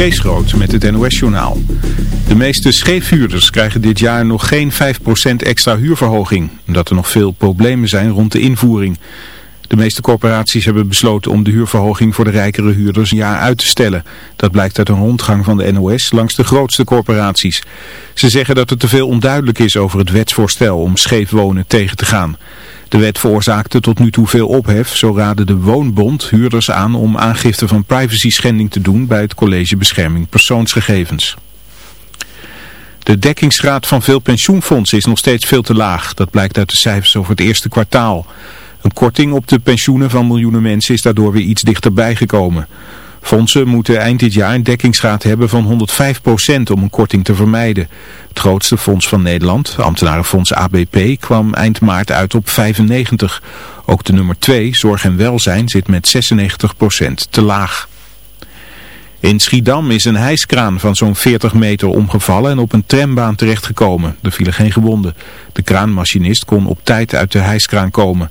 Kees Groot met het NOS-journaal. De meeste scheefhuurders krijgen dit jaar nog geen 5% extra huurverhoging, omdat er nog veel problemen zijn rond de invoering. De meeste corporaties hebben besloten om de huurverhoging voor de rijkere huurders een jaar uit te stellen. Dat blijkt uit een rondgang van de NOS langs de grootste corporaties. Ze zeggen dat er te veel onduidelijk is over het wetsvoorstel om scheef wonen tegen te gaan. De wet veroorzaakte tot nu toe veel ophef. Zo raadde de Woonbond huurders aan om aangifte van privacy schending te doen bij het College Bescherming Persoonsgegevens. De dekkingsgraad van veel pensioenfondsen is nog steeds veel te laag. Dat blijkt uit de cijfers over het eerste kwartaal. Een korting op de pensioenen van miljoenen mensen is daardoor weer iets dichterbij gekomen. Fondsen moeten eind dit jaar een dekkingsgraad hebben van 105% om een korting te vermijden. Het grootste fonds van Nederland, ambtenarenfonds ABP, kwam eind maart uit op 95. Ook de nummer 2, Zorg en Welzijn, zit met 96% te laag. In Schiedam is een hijskraan van zo'n 40 meter omgevallen en op een trambaan terechtgekomen. Er vielen geen gewonden. De kraanmachinist kon op tijd uit de hijskraan komen.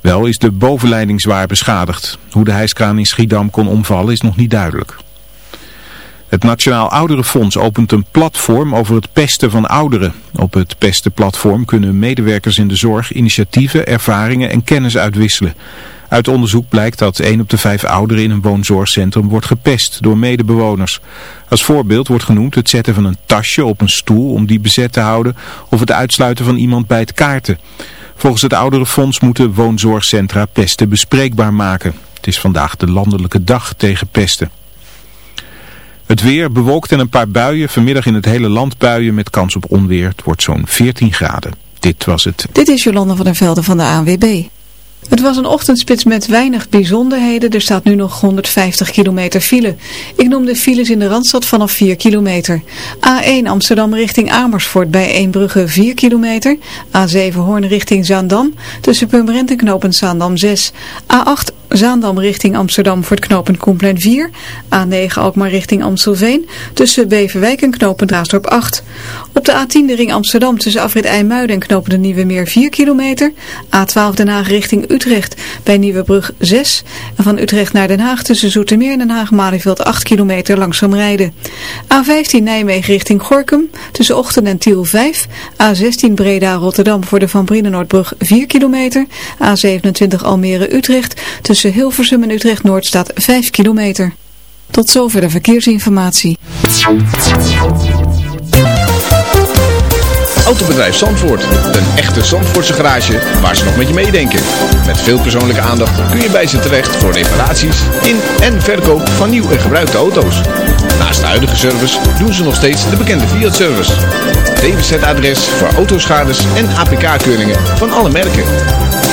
Wel is de bovenleiding zwaar beschadigd. Hoe de hijskraan in Schiedam kon omvallen is nog niet duidelijk. Het Nationaal Ouderenfonds opent een platform over het pesten van ouderen. Op het pestenplatform kunnen medewerkers in de zorg initiatieven, ervaringen en kennis uitwisselen. Uit onderzoek blijkt dat 1 op de 5 ouderen in een woonzorgcentrum wordt gepest door medebewoners. Als voorbeeld wordt genoemd het zetten van een tasje op een stoel om die bezet te houden of het uitsluiten van iemand bij het kaarten. Volgens het Ouderenfonds moeten woonzorgcentra pesten bespreekbaar maken. Het is vandaag de landelijke dag tegen pesten. Het weer bewolkt en een paar buien. Vanmiddag in het hele land buien met kans op onweer. Het wordt zo'n 14 graden. Dit was het. Dit is Jolanda van der Velden van de ANWB. Het was een ochtendspits met weinig bijzonderheden. Er staat nu nog 150 kilometer file. Ik noem de files in de Randstad vanaf 4 kilometer. A1 Amsterdam richting Amersfoort bij Eembrugge 4 kilometer. A7 Hoorn richting Zaandam. Tussen Purmerend en Zaandam 6. A8 Zaandam richting Amsterdam voor het knooppunt Koenplein 4. A9 Alkmaar richting Amstelveen. Tussen Beverwijk en knooppunt Raasdorp 8. Op de A10 de ring Amsterdam tussen Afrit IJmuiden en knooppunt de Nieuwe Meer 4 kilometer. A12 Den Haag richting Utrecht bij Nieuwebrug 6. En van Utrecht naar Den Haag tussen Zoetermeer en Den Haag-Malieveld 8 kilometer langzaam rijden. A15 Nijmegen richting Gorkum tussen Ochten en Tiel 5. A16 Breda Rotterdam voor de Van Brienenoordbrug 4 kilometer. A27 Almere Utrecht tussen Tussen Hilversum en Utrecht-Noord staat 5 kilometer. Tot zover de verkeersinformatie. Autobedrijf Zandvoort. Een echte Zandvoortse garage waar ze nog met je meedenken. Met veel persoonlijke aandacht kun je bij ze terecht voor reparaties in en verkoop van nieuw en gebruikte auto's. Naast de huidige service doen ze nog steeds de bekende Fiat-service. DWZ-adres voor autoschades en APK-keuringen van alle merken.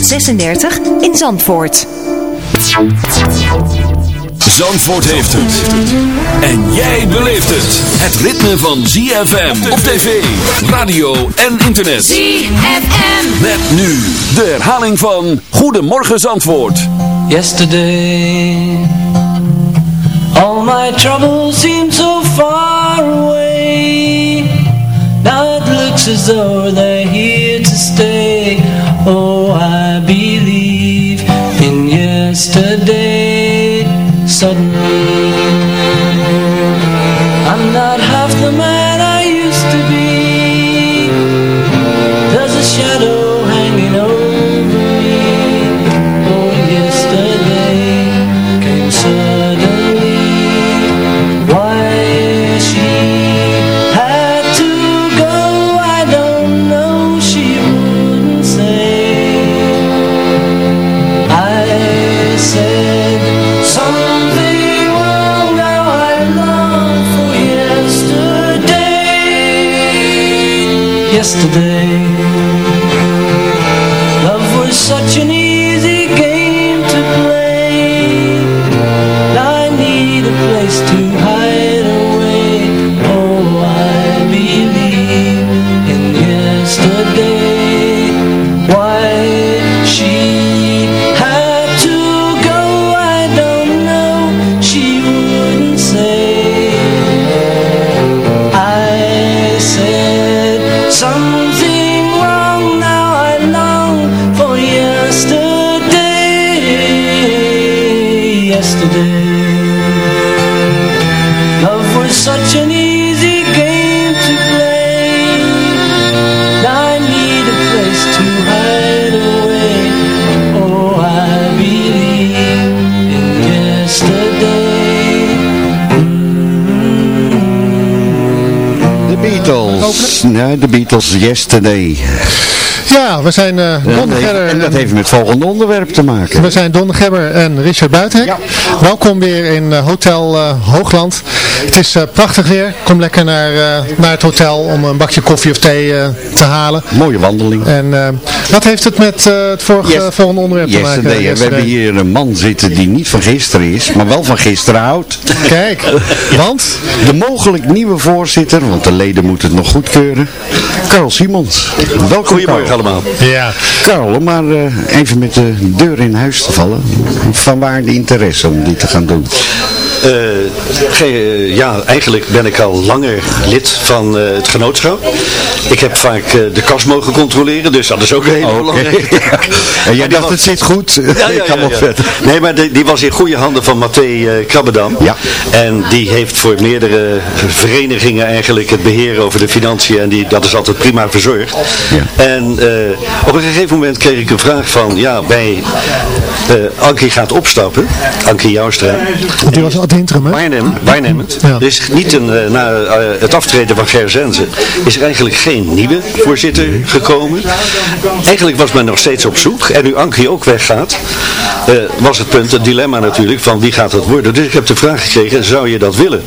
36 in Zandvoort. Zandvoort heeft het. En jij beleeft het. Het ritme van ZFM op tv, radio en internet. ZFM. Met nu de herhaling van Goedemorgen Zandvoort. Yesterday, all my troubles seem so far away. Now it looks as though they're here to stay. Oh, I yesterday. Suddenly, Ja, de Beatles Yesterday. Ja, we zijn eh En, Don Gerber en dat en- heeft met het volgende onderwerp te maken. We zijn Don Gebber en Richard Buitenhek. Welkom weer in eh, Hotel eh, Hoogland. Het is eh, prachtig weer. Kom lekker naar, eh, naar het hotel om een bakje koffie of thee eh, te halen. Mooie wandeling. En eh, wat heeft het met eh, het vorige, Yes- volgende onderwerp te maken? Yesterday. We hebben hier een man zitten die niet van gisteren is, maar wel van gisteren houdt. Kijk, want? De mogelijk nieuwe voorzitter, want de leden moeten het nog goedkeuren. Carl Simons. Welkom Goedemorgen Carl. allemaal. Ja, Carl, om maar eh, even met de deur in huis te vallen. Van waar de interesse om dit te gaan doen? Eh, eh, ja, eigenlijk ben ik al langer lid van eh, het genootschap. Ik heb vaak eh, de kas mogen controleren, dus dat is ook heel Oké. belangrijk. En jij dacht, was- het zit goed. Ja, Ik ja, kan ja, ja. verder. Nee, maar die, die was in goede handen van Mathé eh, Krabbedam. Ja. En die heeft voor meerdere verenigingen eigenlijk het beheer over de financiën. En die, dat is altijd prima verzorgd. Ja. En eh, op een gegeven moment kreeg ik een vraag van, ja, bij eh Ankie gaat opstappen. Ankie Joustra. die was interim, hè? Waarnemend. Ja. Er is niet een, eh, na eh, het aftreden van Ger Zenze is er eigenlijk geen nieuwe voorzitter gekomen. Eigenlijk was men nog steeds op zoek. En nu Ankie ook weggaat, eh, was het punt, het dilemma natuurlijk, van wie gaat het worden. Dus ik heb de vraag gekregen, zou je dat willen?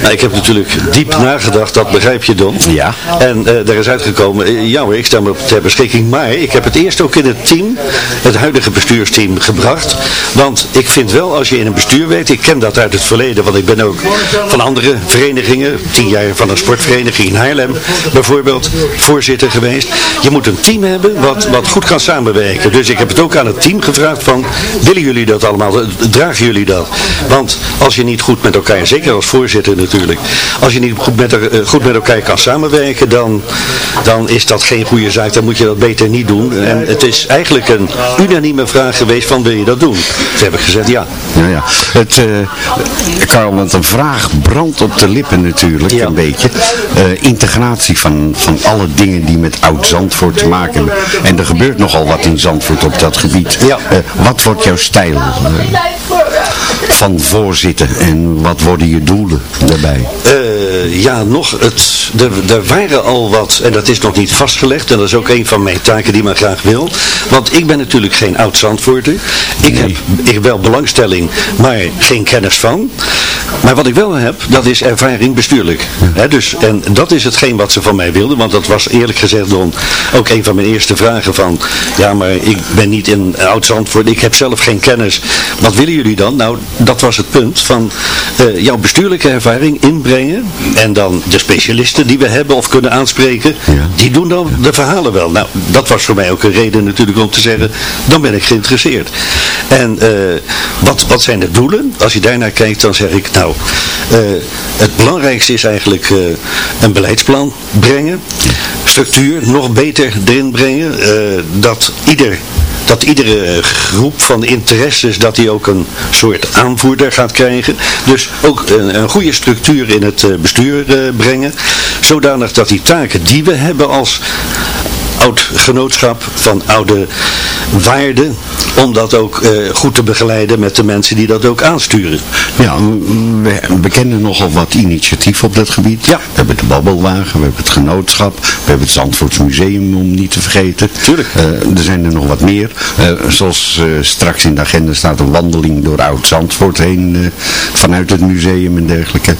Nou, ik heb natuurlijk diep nagedacht, dat begrijp je dan. Ja. En eh daar is uitgekomen, ja hoor, ik sta me op ter beschikking. Maar ik heb het eerst ook in het team, het huidige bestuursteam, gebracht. Want ik vind wel, als je in een bestuur weet, ik ken dat uit het verleden, want ik ben ook van andere verenigingen, tien jaar van een sportvereniging in Haarlem bijvoorbeeld, voorzitter geweest. Je moet een team hebben wat, wat goed kan samenwerken. Dus ik heb het ook aan het team gevraagd van, willen jullie dat allemaal? Dragen jullie dat? Want als je niet goed met elkaar, zeker als voorzitter natuurlijk, als je niet goed met, eh, goed met elkaar kan samenwerken, dan, dan is dat geen goede zaak. Dan moet je dat beter niet doen. En het is eigenlijk een unanieme vraag geweest van, wil je dat doen? Ze hebben gezegd ja. Ja, ja. Het, eh Karel, want een vraag brandt op de lippen natuurlijk, Ja. een beetje. Eh, integratie van, van alle dingen die met oud-Zandvoort te maken hebben. En er gebeurt nogal wat in Zandvoort op dat gebied. Ja. Eh, wat wordt jouw stijl eh, van voorzitter en wat worden je doelen daarbij? Eh, ja, nog, het, er, er waren al wat, en dat is nog niet vastgelegd, en dat is ook een van mijn taken die men graag wil. Want ik ben natuurlijk geen oud Zandvoorter. Ik heb ik wel belangstelling, maar geen kennis van. Maar wat ik wel heb, dat is ervaring bestuurlijk. Dus, en dat is hetgeen wat ze van mij wilden, want dat was eerlijk gezegd Don, ook een van mijn eerste vragen van, ja maar ik ben niet in oud Zandvoort, ik heb zelf geen kennis. Wat willen jullie dan? Nou, dat was het punt van eh, jouw bestuurlijke ervaring inbrengen en dan de specialisten die we hebben of kunnen aanspreken, Ja. die doen dan de verhalen wel. Nou, dat was voor mij ook een reden natuurlijk om te zeggen, dan ben ik geïnteresseerd. En eh, wat, wat zijn de doelen? Als je daarnaar kijkt, dan zeg ik, nou, eh, het belangrijkste is eigenlijk eh, een beleidsplan brengen, structuur nog beter erin brengen, eh, dat ieder dat iedere groep van interesses, dat die ook een soort aanvoerder gaat krijgen. Dus ook een, een goede structuur in het bestuur brengen. Zodanig dat die taken die we hebben als oud genootschap van oude waarden, om dat ook eh, goed te begeleiden met de mensen die dat ook aansturen. Ja, we, we kennen nogal wat initiatief op dat gebied. Ja. We hebben de babbelwagen, we hebben het genootschap, we hebben het Zandvoorts Museum om niet te vergeten. Tuurlijk. Eh, er zijn er nog wat meer. Eh, zoals straks in de agenda staat een wandeling door Oud-Zandvoort heen, eh, vanuit het museum en dergelijke.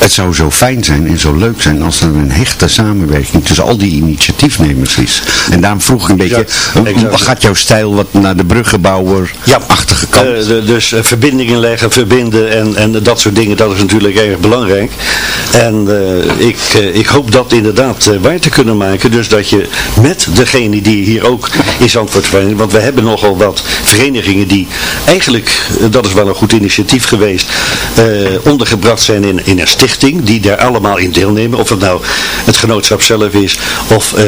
Het zou zo fijn zijn en zo leuk zijn als er een hechte samenwerking tussen al die initiatiefnemers is. En daarom vroeg ik een beetje, Exact, exact. gaat jouw stijl wat naar de bruggenbouwer-achtige kant? De- dus eh, verbindingen leggen, verbinden en, en dat soort dingen, dat is natuurlijk erg belangrijk. En eh, ik, ik hoop dat inderdaad waar te kunnen maken. Dus dat je met degene die hier ook in Zandvoort zijn, want we hebben nogal wat verenigingen die eigenlijk, dat is wel een goed initiatief geweest, ondergebracht zijn in, in een stichting die daar allemaal in deelnemen. Of het nou het genootschap zelf is, of eh,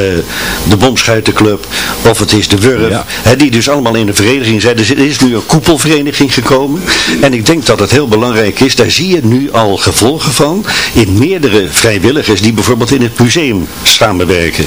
de Bomschuitenclub, of het is de Wurf. Hè, die dus allemaal in een vereniging zijn. Dus er is nu een koepelvereniging gekomen. En ik denk dat het heel belangrijk is, daar zie je nu al gevolgen van, in meerdere vrijwilligers die bijvoorbeeld in het museum samenwerken.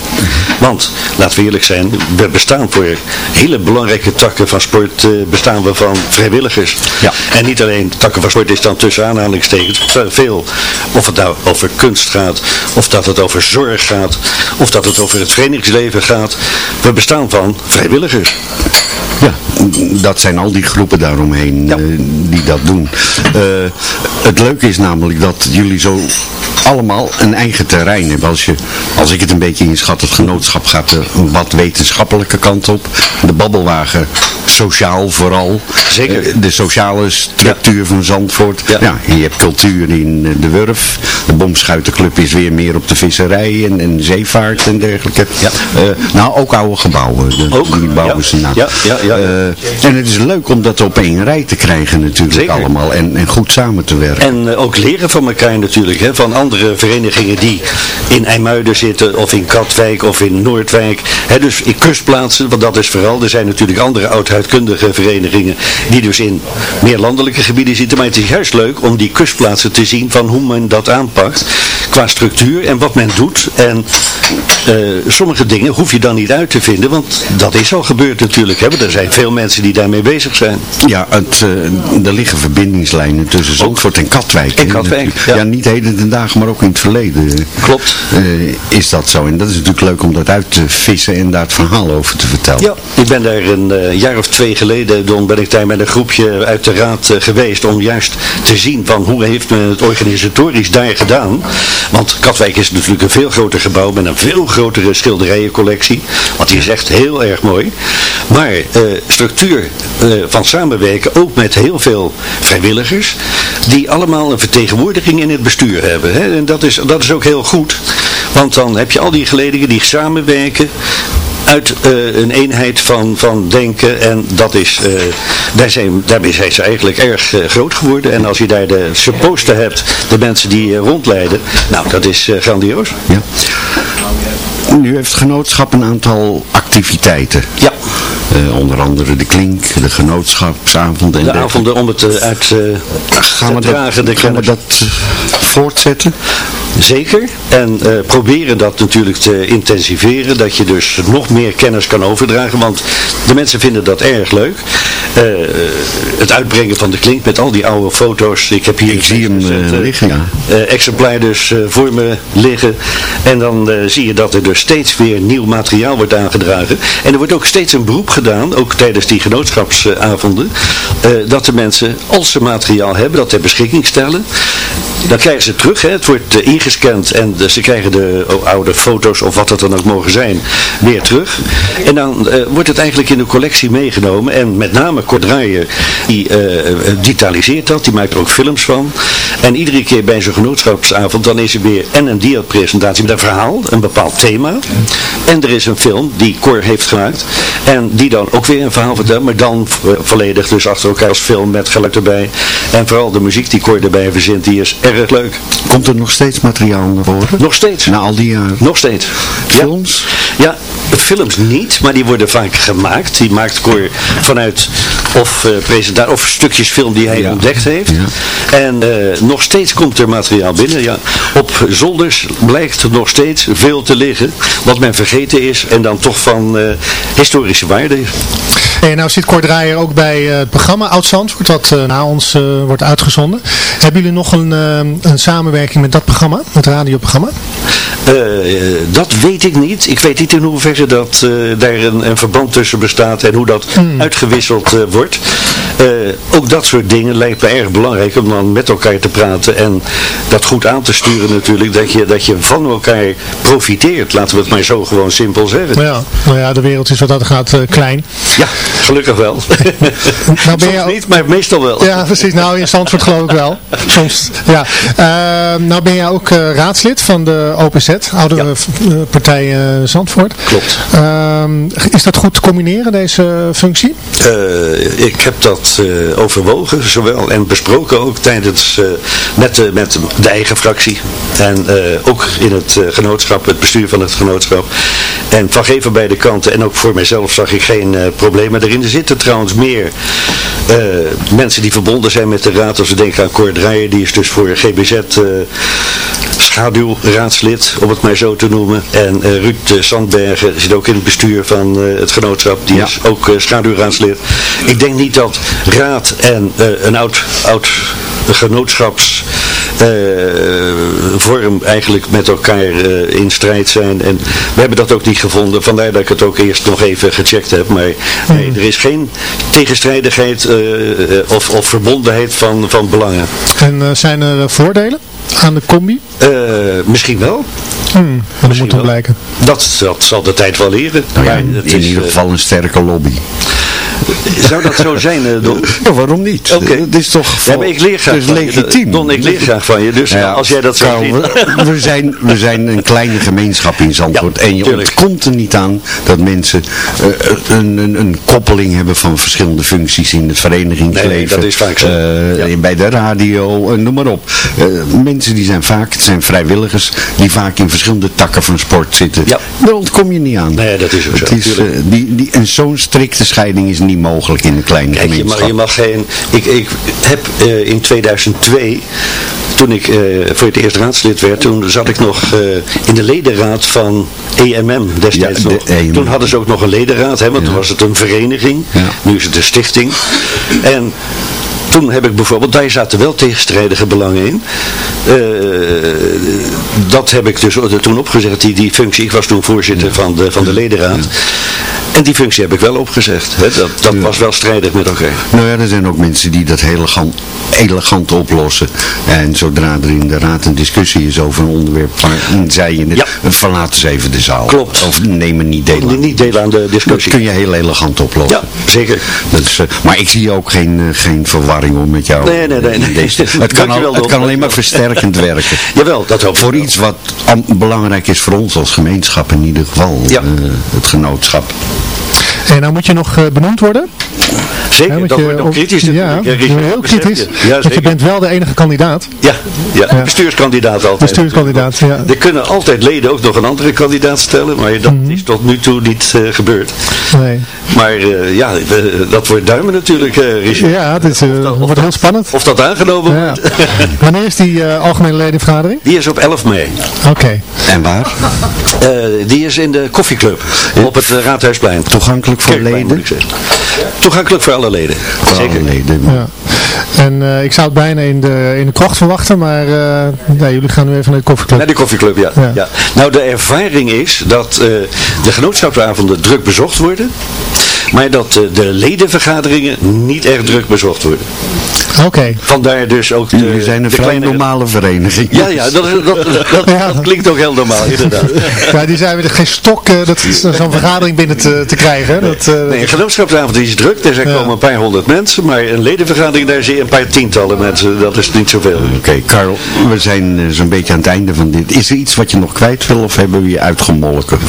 Want, laten we eerlijk zijn, we bestaan voor hele belangrijke takken van sport, eh, bestaan we van vrijwilligers. Ja. En niet alleen takken van sport is dan tussen aanhalingstekens veel. Of het nou over kunst gaat, of dat het over zorg gaat, of dat het over het verenigingsleven gaat. We bestaan van vrijwilligers. Ja, dat zijn al die groepen daaromheen Ja. eh, die dat doen. Eh, het leuke is namelijk dat jullie zo allemaal een eigen terrein hebben. Als, je, als ik het een beetje inschat, het genootschap gaat de wat wetenschappelijke kant op. De babbelwagen sociaal vooral. Zeker. Eh, de sociale structuur van Zandvoort. Ja. Je hebt cultuur in eh, de Wurf. De Bomschuitenclub is weer meer op de visserij en, en zeevaart en dergelijke. Ja. Eh, nou, ook oude gebouwen. De- Ook, Die bouwen ja. ze na. Ja, ja, ja, en het is leuk om dat op één rij te krijgen natuurlijk Zeker. allemaal. En, en goed samen te werken. En ook leren van elkaar natuurlijk, hè, van andere verenigingen die in IJmuiden zitten, of in Katwijk, of in Noordwijk. Hè, dus in kustplaatsen, want dat is vooral. Er zijn natuurlijk andere oudheidkundige verenigingen die dus in meer landelijke gebieden zitten. Maar het is juist leuk om die kustplaatsen te zien van hoe men dat aanpakt qua structuur en wat men doet. En eh, sommige dingen hoef je dan niet uit te vinden, want dat is al gebeurd natuurlijk. Hè, er zijn veel mensen die daarmee bezig zijn. Ja, het, eh, er liggen verbindingslijnen tussen Zandvoort en Katwijk. En. Katwijk, ja. ja. niet heden ten dagen, maar ook in het verleden. Klopt. eh, is dat zo. En dat is natuurlijk leuk om dat uit te vissen en daar het verhaal over te vertellen. Ja, ik ben daar een jaar of twee geleden, dan ben ik daar met een groepje uit de raad eh, geweest om juist te zien van hoe heeft men het organisatorisch daar gedaan. Want Katwijk is natuurlijk een veel groter gebouw met een veel grotere schilderijencollectie. Want die is echt heel erg mooi. Maar eh, structuur eh, van samenwerken ook met heel veel vrijwilligers die allemaal een vertegenwoordiging in het bestuur hebben. Hè? En dat is, dat is ook heel goed. Want dan heb je al die geledingen die samenwerken uit eh, een eenheid van, van denken en dat is, eh, daar zijn, daarmee zijn ze eigenlijk erg eh, groot geworden en als je daar de supposten hebt, de mensen die rondleiden, nou dat is grandioos. Ja. Nu heeft het genootschap een aantal activiteiten. Ja, onder andere de klink, de genootschapsavond en de avonden om het uit eh, Gaan we te dragen, de dat, gaan we dat voortzetten? Zeker. En eh, proberen dat natuurlijk te intensiveren. Dat je dus nog meer kennis kan overdragen. Want de mensen vinden dat erg leuk. Eh, het uitbrengen van de klink met al die oude foto's. Ik heb hier Ik zie hem, eh, liggen, ja. exemplaar dus voor me liggen. En dan zie je dat er dus steeds weer nieuw materiaal wordt aangedragen. En er wordt ook steeds een beroep gedaan, ook tijdens die genootschapsavonden, dat de mensen, als ze materiaal hebben, dat ter beschikking stellen. Dan krijgen ze het terug, hè. het wordt eh, ingescand en de- ze krijgen de oh, oude foto's of wat het dan ook mogen zijn, weer terug. En dan eh, wordt het eigenlijk in de collectie meegenomen en met name Kort die eh, eh, digitaliseert dat, die maakt er ook films van. En iedere keer bij zo'n genootschapsavond, dan is er weer en een diapresentatie met een verhaal, een bepaald thema. En er is een film die Cor heeft gemaakt. En die dan ook weer een verhaal vertelt, maar dan vo- volledig dus achter elkaar als film met geluid erbij. En vooral de muziek die Cor erbij verzint, die is erg leuk. Komt er nog steeds materiaal naar voren? Nog steeds. Na al die jaren? Nog steeds. Films? Ja, films niet, maar die worden vaak gemaakt. Die maakt Cor vanuit of, eh presentatie of stukjes film die hij Ja. ontdekt heeft. Ja. En eh, nog steeds komt er materiaal binnen. Ja. Op zolders blijkt nog steeds veel te liggen. Wat men vergeten is en dan toch van eh, historische waarde is. En nou zit Cor Draaier ook bij het programma Oud Zandvoort, dat eh, na ons wordt uitgezonden. Hebben jullie nog een, een samenwerking met dat programma, het radioprogramma? Eh, dat weet ik niet. Ik weet niet in hoeverre dat eh, daar een, een verband tussen bestaat en hoe dat uitgewisseld eh, wordt. Eh, ook dat soort dingen lijkt me erg belangrijk om dan met elkaar te praten en dat goed aan te sturen natuurlijk. Dat je, dat je van elkaar profiteert, laten we het maar zo gewoon simpel zeggen. Ja, nou ja, de wereld is wat dat gaat klein. Ja, gelukkig wel. Nou ben je Soms ook- niet, maar meestal wel. Ja, precies. Nou, in Zandvoort geloof ik wel. Soms, ja. Nou ben jij ook raadslid van de OPZ. oude Ja. partij eh, Zandvoort. Klopt. Ehm, is dat goed te combineren, deze functie? Eh, ik heb dat eh, overwogen, zowel en besproken ook tijdens, eh, met, de, met de eigen fractie. En ook in het genootschap, het bestuur van het genootschap. En van geven beide kanten. En ook voor mijzelf zag ik geen problemen erin. Er zitten trouwens meer mensen die verbonden zijn met de raad. Als we denken aan Cor Draaier, die is dus voor GBZ... schaduwraadslid, om het maar zo te noemen. En eh, Ruud Sandbergen zit ook in het bestuur van eh, het genootschap. Die Ja. is ook eh, schaduwraadslid. Ik denk niet dat raad en een oud, oud genootschaps vorm eigenlijk met elkaar in strijd zijn. En we hebben dat ook niet gevonden. Vandaar dat ik het ook eerst nog even gecheckt heb. Maar nee, er is geen tegenstrijdigheid of, of verbondenheid van, van belangen. En zijn er voordelen aan de combi? Eh, misschien wel. Hmm, dat moet wel. blijken. Dat, dat zal de tijd wel leren. Nou ja, Maar in ieder eh, geval een sterke lobby. Zou dat zo zijn, eh, Don? Ja, waarom niet? Oké. Het is toch Ja, maar ik leer graag het is legitiem. Don, ik leer graag van je. Dus ja, als jij dat zo Karl, ziet... we, we zijn, we zijn een kleine gemeenschap in Zandvoort. En je tuurlijk. ontkomt er niet aan dat mensen eh, een, een, een koppeling hebben van verschillende functies in het verenigingsleven. Nee, dat is vaak zo. Eh. Bij de radio, eh, noem maar op. Eh, mensen die zijn vaak, het zijn vrijwilligers, die vaak in verschillende takken van sport zitten. Ja. Daar ontkom je niet aan. Nee, dat is ook Het zo, is, tuurlijk. eh, die, die, en zo'n strikte scheiding is niet mogelijk in een kleine Kijk, je mag, je mag geen... Ik, ik heb eh, in 2002, toen ik eh, voor het eerst raadslid werd, toen zat ik nog eh, in de ledenraad van EMM destijds Ja, de nog. EMM. Toen hadden ze ook nog een ledenraad, hè, want toen was het een vereniging. Ja. Nu is het een stichting. En toen heb ik bijvoorbeeld, daar zaten wel tegenstrijdige belangen in. Eh, dat heb ik dus toen opgezegd, die, die functie. Ik was toen voorzitter van de, van de ledenraad. En die functie heb ik wel opgezegd. Hè. Dat, dat was wel strijdig met elkaar. Nou ja, er zijn ook mensen die dat elegant, elegant oplossen. En zodra er in de raad een discussie is over een onderwerp, zij je het, Ja. verlaten ze even de zaal. Klopt. Of nemen niet deel aan. Niet delen aan de Dat discussie. kun je heel elegant oplossen. Ja, zeker. Dat is, eh, maar ik zie ook geen, eh, geen verwarring om met jou. Nee, nee, nee, nee. Deze- het kan, al, het kan alleen maar versterkend werken. Jawel, dat hoop Voor iets wat belangrijk is voor ons als gemeenschap in ieder geval. Ja. eh, het genootschap. En nou moet je nog eh, benoemd worden. Zeker, want dat je wordt nog kritisch Ja, natuurlijk. heel kritisch. Ja, want je bent wel de enige kandidaat. Ja, ja, Ja. bestuurskandidaat altijd. Bestuurskandidaat, ja. Er kunnen altijd leden ook nog een andere kandidaat stellen, maar dat Mhm. is tot nu toe niet eh, gebeurd. Nee. Maar eh, ja, dat wordt duimen natuurlijk, eh Richard. Ja, dit eh, wordt heel spannend. Of dat aangenomen Ja. wordt. Wanneer is die eh, algemene ledenvergadering? Die is op 11 mei. Oké. En waar? Eh, die is in de koffieclub op het Raadhuisplein. Toegankelijk voor Kerkplein, leden? moet ik zeggen. Toegankelijk voor alle leden. Voor Zeker. alle leden. Ja. En eh, ik zou het bijna in de, in de krocht verwachten, maar eh, nee, jullie gaan nu even naar de koffieclub. Naar de koffieclub, ja. Ja. ja. Nou, de ervaring is dat eh, de genootschapsavonden druk bezocht worden, maar dat eh, de ledenvergaderingen niet erg druk bezocht worden. Oké. Vandaar dus ook de, Jullie zijn een de vrij kleinere- normale vereniging. Ja, ja, dat, dat, dat, Ja. dat klinkt ook heel normaal, inderdaad. Ja, die zijn weer geen stok, dat is zo'n vergadering binnen te, te krijgen. Dat, eh, Nee, een genootschapsavond is druk, er Ja. komen een paar honderd mensen, maar een ledenvergadering, daar zie je een paar tientallen mensen, dat is niet zoveel. Oké, Karel, we zijn zo'n beetje aan het einde van dit. Is er iets wat je nog kwijt wil of hebben we je uitgemolken?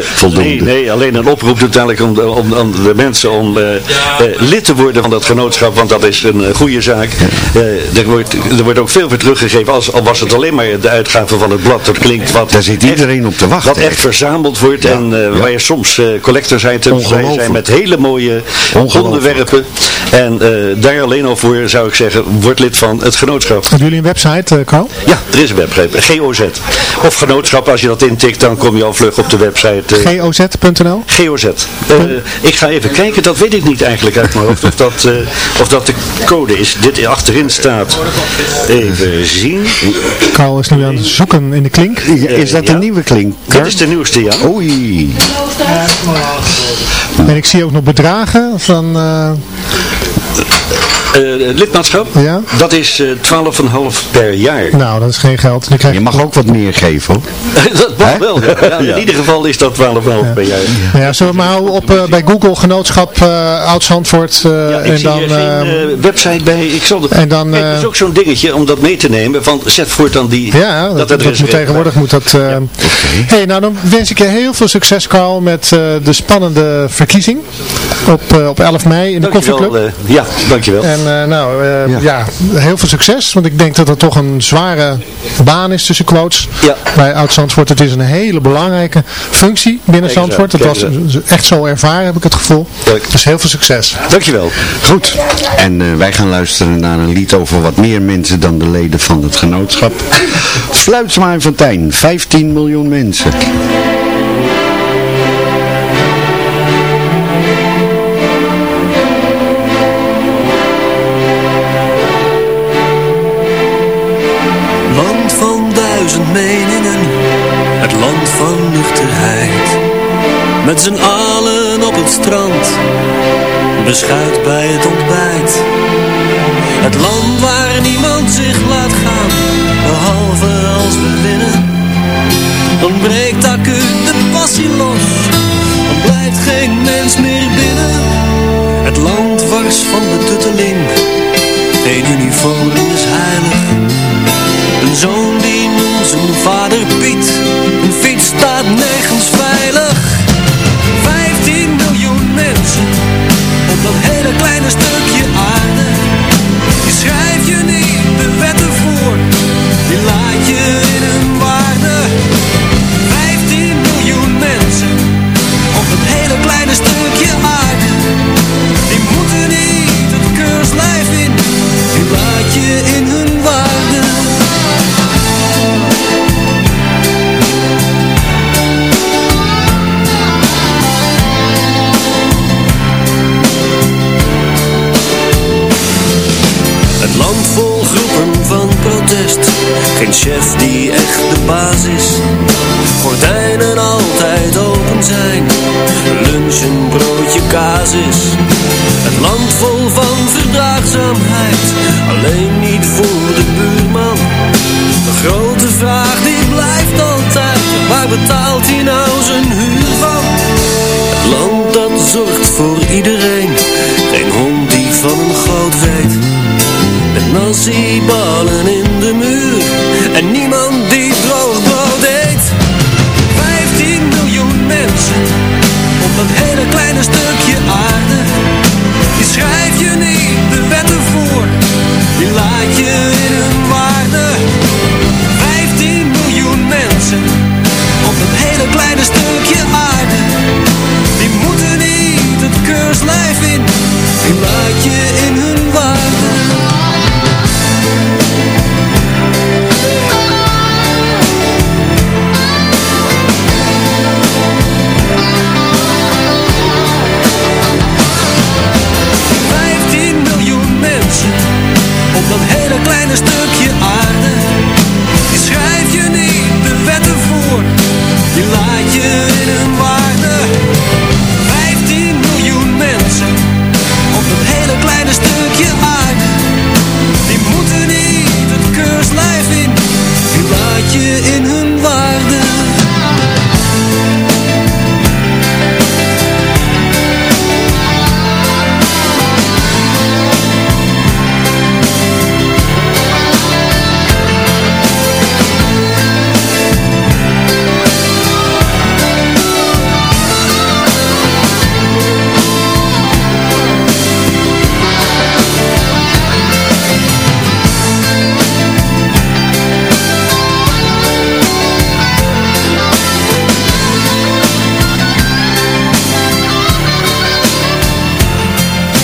Voldoende. nee, nee, alleen een oproep uiteindelijk om, de- om, om de mensen om eh, eh, lid te worden van dat genootschap, want dat is een eh, goede zaak. Eh, er, wordt, er wordt ook veel voor teruggegeven, als, al was het alleen maar de uitgave van het blad. Dat klinkt wat... Daar zit iedereen op te wachten. Wat echt verzameld wordt en eh, waar je soms eh collectors items bij zijn met hele mooie onderwerpen. En eh, daar alleen al voor zou ik zeggen, word lid van het genootschap. Hebben jullie een website, Carl? Ja, er is een website, GOZ. Of genootschap, als je dat intikt, dan kom je al vlug op de website. goz.nl? GOZ. Eh, ik ga even kijken, dat weet ik niet eigenlijk uit mijn hoofd, of dat, eh, of dat de code is. Dit achterin staat, even zien. Carl is nu aan het zoeken in de klink. Is dat ja. een nieuwe klink? Dit is de nieuwste, ja. Oei. En ik zie ook nog bedragen van... eh, Eh, het lidmaatschap, Ja? dat is eh 12,5 per jaar. Nou, dat is geen geld. Dan krijg Je mag ook wat meer geven hoor. dat mag wel, ja. Ja, In Ja. ieder geval is dat 12,5 per jaar. Ja, zullen we maar houden op eh, bij Google genootschap eh Oud-Zandvoort. eh, Ja, ik en zie dan, hier geen website bij. Ik zal de, en dan, Kijk, dat is ook zo'n dingetje om dat mee te nemen. Van zet voort dan die. ja, dat, dat, moet weer. tegenwoordig moet dat. eh hey, nou dan wens ik je heel veel succes, Carl, met eh, de spannende verkiezing op, op 11 mei in de koffieclub. ja, dankjewel. En eh, nou, eh, ja. Ja. heel veel succes, want ik denk dat het toch een zware baan is tussen quotes. Ja. Bij Oud-Zandvoort, het is een hele belangrijke functie binnen Kijk Zandvoort. Het was echt zo ervaren, heb ik het gevoel. Dus heel veel succes. Dankjewel. Goed. En eh, wij gaan luisteren naar een lied over wat meer mensen dan de leden van het genootschap. Fluitsma en Fontijn, 15 miljoen mensen. Meningen, het land van nuchterheid. Met z'n allen op het strand, beschuit bij het ontbijt. Het land waar niemand zich laat gaan, behalve als we winnen. Dan breekt acuut de passie los, dan blijft geen mens meer binnen. Het land wars van de tutteling, geen uniform is heilig. Een zoon die zijn vader zorgt voor iedereen. Geen hond die van een goot weet. Met nasi-ballen in de muur. En niemand die droog brood eet 15 miljoen mensen Op dat hele kleine stukje aarde. Die schrijf je niet de wetten voor. Die laat je in hun waarde. 15 miljoen mensen Op dat hele kleine stukje aarde Die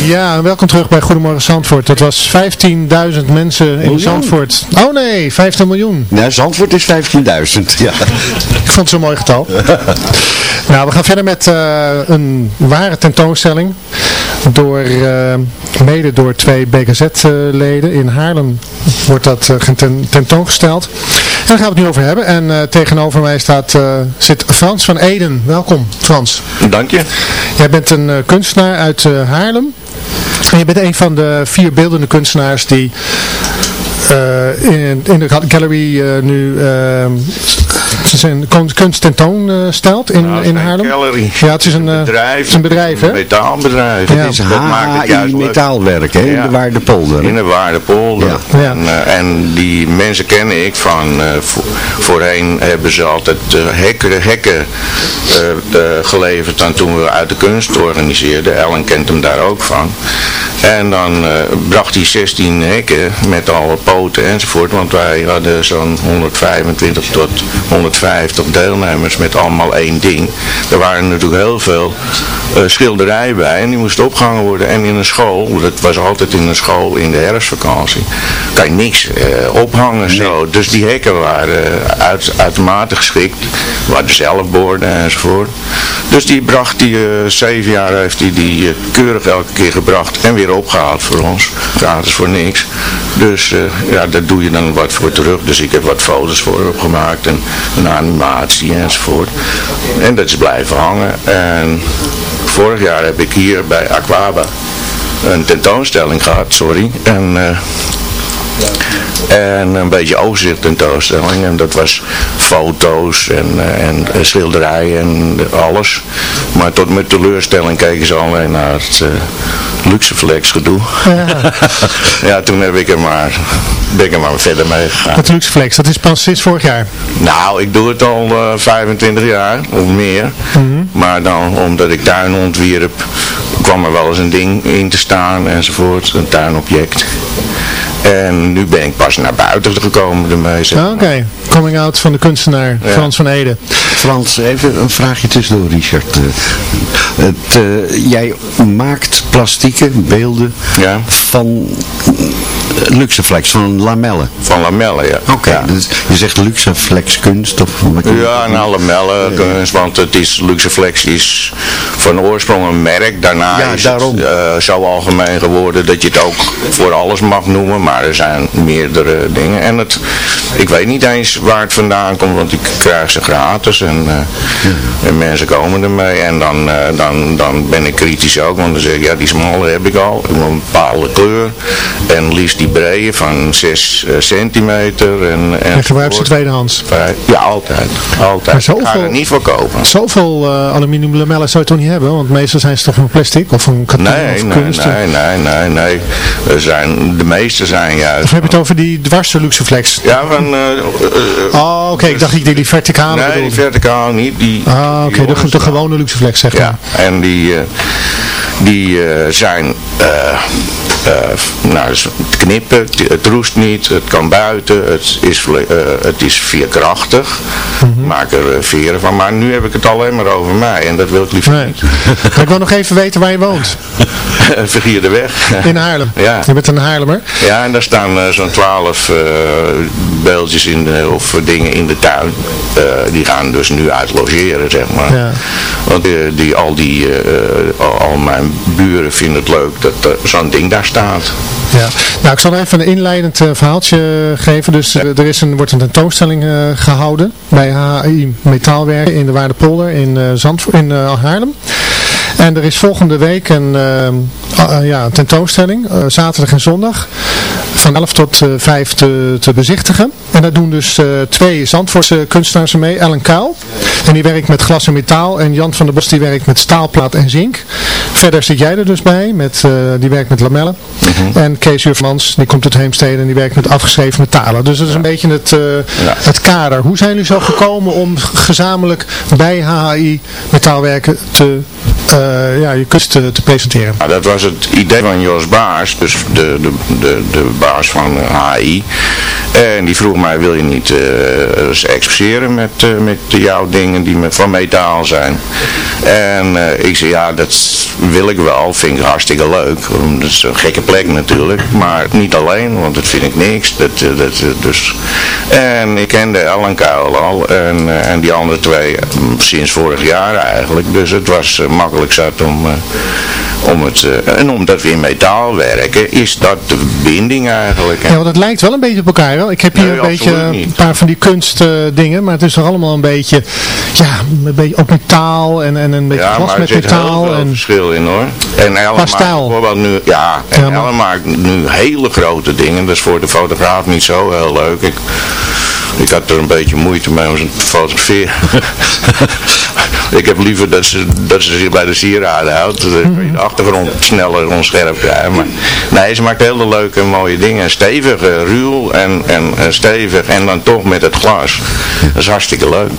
Ja, en welkom terug bij Goedemorgen Zandvoort. Dat was 15.000 mensen in Miljoen? Zandvoort. Oh nee, 15 miljoen. Nou, Zandvoort is 15.000. Ja. Ik vond het zo'n mooi getal. nou, we gaan verder met eh, een ware tentoonstelling. Door, eh, mede door twee BKZ-leden. In Haarlem wordt dat eh, geten- tentoongesteld. En daar gaan we het nu over hebben. En eh, tegenover mij staat, eh, zit Frans van Eden. Welkom, Frans. Dank je. Jij bent een kunstenaar uit eh, Haarlem. En je bent een van de vier beeldende kunstenaars die in, in de gallery eh, nu uh, zijn kunst tentoonstelt in, Nou, in Haarlem. gallery. Ja, het is een, eh, bedrijf. het is een bedrijf, hè? Een metaalbedrijf. Ja. Het is Dat maakt het juist HI leuk. metaalwerk, hè, in Ja. de Waardepolder. In de Waardepolder. Ja. Ja. En, eh, en die mensen ken ik van, eh, vo- voorheen hebben ze altijd eh, hekken, hekken eh, eh, geleverd dan toen we uit de kunst organiseerden. Ellen kent hem daar ook van. En dan eh, bracht hij 16 hekken met alle poten enzovoort, want wij hadden zo'n 125 tot 150 deelnemers met allemaal één ding. Er waren natuurlijk heel veel eh, schilderijen bij en die moesten opgehangen worden. En in een school, dat was altijd in een school in de herfstvakantie, kan je niks eh, ophangen zo. Dus die hekken waren eh, uit, uitermate geschikt. We hadden zelfborden enzovoort. Dus die bracht die, zeven jaar heeft hij die keurig elke keer gebracht en weer opgehaald voor ons. Gratis voor niks. Dus ja, daar doe je dan wat voor terug. Dus ik heb wat foto's voor opgemaakt en een animatie enzovoort. En dat is blijven hangen. En vorig jaar heb ik hier bij Aquaba een tentoonstelling gehad, sorry. En eh, en een beetje overzicht tentoonstelling. En dat was foto's en, eh, en eh, schilderijen en alles. Maar tot mijn teleurstelling keken ze alleen naar het eh Luxeflex gedoe. Ja. toen heb ik er maar, ben ik er maar verder mee gegaan. Het Luxeflex, dat is pas sinds vorig jaar. Nou, ik doe het al eh, 25 jaar of meer. Maar dan, omdat ik tuin ontwierp, kwam er wel eens een ding in te staan enzovoort. Een tuinobject. En nu ben ik pas naar buiten gekomen ermee. zeg Ah, Oké, coming out van de kunstenaar Ja. Frans van Ede. Frans, even een vraagje tussendoor, Richard. Eh, het, eh, jij maakt plastieke beelden Ja. van Luxeflex, van lamellen. Van lamellen, ja. Oké, Ja. dus je zegt Luxeflex kunst of wat Ja, nou lamellen, kunst, want het is, Luxeflex is van oorsprong een merk. Daarna Ja, is daarom. het eh, zo algemeen geworden dat je het ook voor alles mag noemen, maar er zijn meerdere dingen. En het, ik weet niet eens waar het vandaan komt, want ik krijg ze gratis en, eh, en mensen komen ermee. En dan, eh, dan, dan ben ik kritisch ook, want dan zeg ik, ja die smalle heb ik al, een bepaalde kleur. En liefst die brede van 6 centimeter. En, en, En gebruik ze tweedehands. ja, altijd. Altijd. Maar zoveel- Ik ga er niet voor kopen. Zoveel eh aluminium lamellen zou je toch niet hebben? Want meestal zijn ze toch van plastic of van katoen Nee, of nee, kunst. nee, nee, nee, nee. Er zijn, de meeste zijn juist. Of heb je het over die dwarse Luxeflex? Ja, van... eh, eh, eh, Oh, oké, ik dacht dat je die verticale nee, die verticaal niet. Die, Ah, oké, de, de horizontale. gewone Luxeflex zeg maar. Ja, en die, eh, die eh, zijn, eh, eh, nou, het knippen, het, roest niet, het kan buiten, het is, eh, het is veerkrachtig, Mhm. maak er eh, veren van, maar nu heb ik het alleen maar over mij en dat wil ik liever Nee. niet. Maar ik wil nog even weten waar je woont. Vergier de weg. In Haarlem. Ja. Je bent een Haarlemmer. Ja, en daar staan eh, zo'n twaalf in de, of dingen in de tuin. Eh, die gaan dus nu uit logeren, zeg maar. Ja. Want eh, die, al, die, eh, al, mijn buren vinden het leuk dat zo'n ding daar staat. Ja. Nou, ik zal even een inleidend verhaaltje geven. Dus er is een, wordt een tentoonstelling eh, gehouden bij HI Metaalwerken in de Waardepolder in, Zandvoort, in Haarlem. En er is volgende week een ja, tentoonstelling, zaterdag en zondag, van 11 tot eh 5 te, te bezichtigen. En daar doen dus eh, twee Zandvoortse kunstenaars mee, Ellen Kuil. En die werkt met glas en metaal. En Jan van der Bos die werkt met staalplaat en zink. Verder zit jij er dus bij, met, eh, die werkt met lamellen. En Kees Jurmans, die komt uit Heemstede en die werkt met afgeschreven metalen. Dus dat is een beetje het, eh, het kader. Hoe zijn jullie zo gekomen om gezamenlijk bij HHI metaalwerken te, eh, ja, je kunst te, te presenteren? Nou, dat was het idee van Jos Baars, dus de, de, de, de baas van eh, HI. En die vroeg mij, wil je niet eh, eens met, eh, met jouw dingen die van metaal zijn? En eh, ik zei, ja, dat wil ik wel, vind ik hartstikke leuk. Dat is een gekke plek natuurlijk, maar niet alleen, want dat vind ik niks. Dat, eh, dat, eh, dus. En ik kende Ellen Kuil al en, eh, en die andere twee mm, sinds vorig jaar eigenlijk. Dus het was eh, makkelijk zat om, eh, om het, eh, en omdat we in metaal werken, is dat de binding eigenlijk. Ja, want het lijkt wel een beetje op elkaar. wel. Ik heb hier Nee, een beetje een paar van die kunstdingen, maar het is toch allemaal een beetje, ja, een beetje ook metaal en, en een beetje Ja, glas maar er met metaal. veel En, verschil in hoor. En Ellen bijvoorbeeld nu, ja, en Ja, maar- maakt nu hele grote dingen. Dat is voor de fotograaf niet zo heel leuk. Ik, ik had er een beetje moeite mee om ze te fotograferen. ik heb liever dat ze, dat ze zich bij de sieraden houdt. Dan kan je de achtergrond sneller onscherp krijgen. Maar nee, ze maakt hele leuke mooie dingen. Stevig, ruw en, en stevig. En dan toch met het glas. Dat is hartstikke leuk.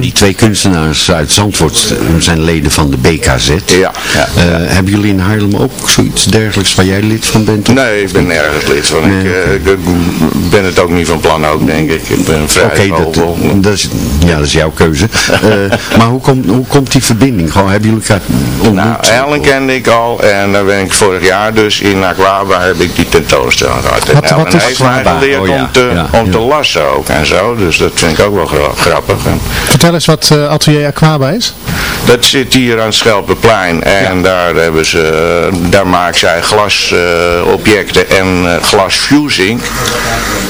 Die twee kunstenaars uit Zandvoort zijn leden van de BKZ. Ja, ja. Eh, hebben jullie in Haarlem ook zoiets dergelijks waar jij lid van bent? of? Nee, ik ben nergens lid van. Nee, ik, eh, ik ben het ook niet van plan ook, denk ik. Ik ben vrij Oké, dat, dat, is, ja, dat is jouw keuze. Eh, maar hoe komt, hoe komt die verbinding? Gewoon, hebben jullie elkaar ontmoet? Nou, Ellen kende ik al en dan ben ik vorig jaar dus in Aquaba heb ik die tentoonstelling gehad. En Wat- wat Ellen is heeft mij geleerd Oh ja, om, te, ja, om te lassen ook en zo, dus dat vind ik ook wel gra- grappig. En Vertel eens wat eh, Atelier Aquaba is. dat zit hier aan het Schelpenplein en daar hebben ze, eh, daar maken zij glasobjecten en eh, glasfusing.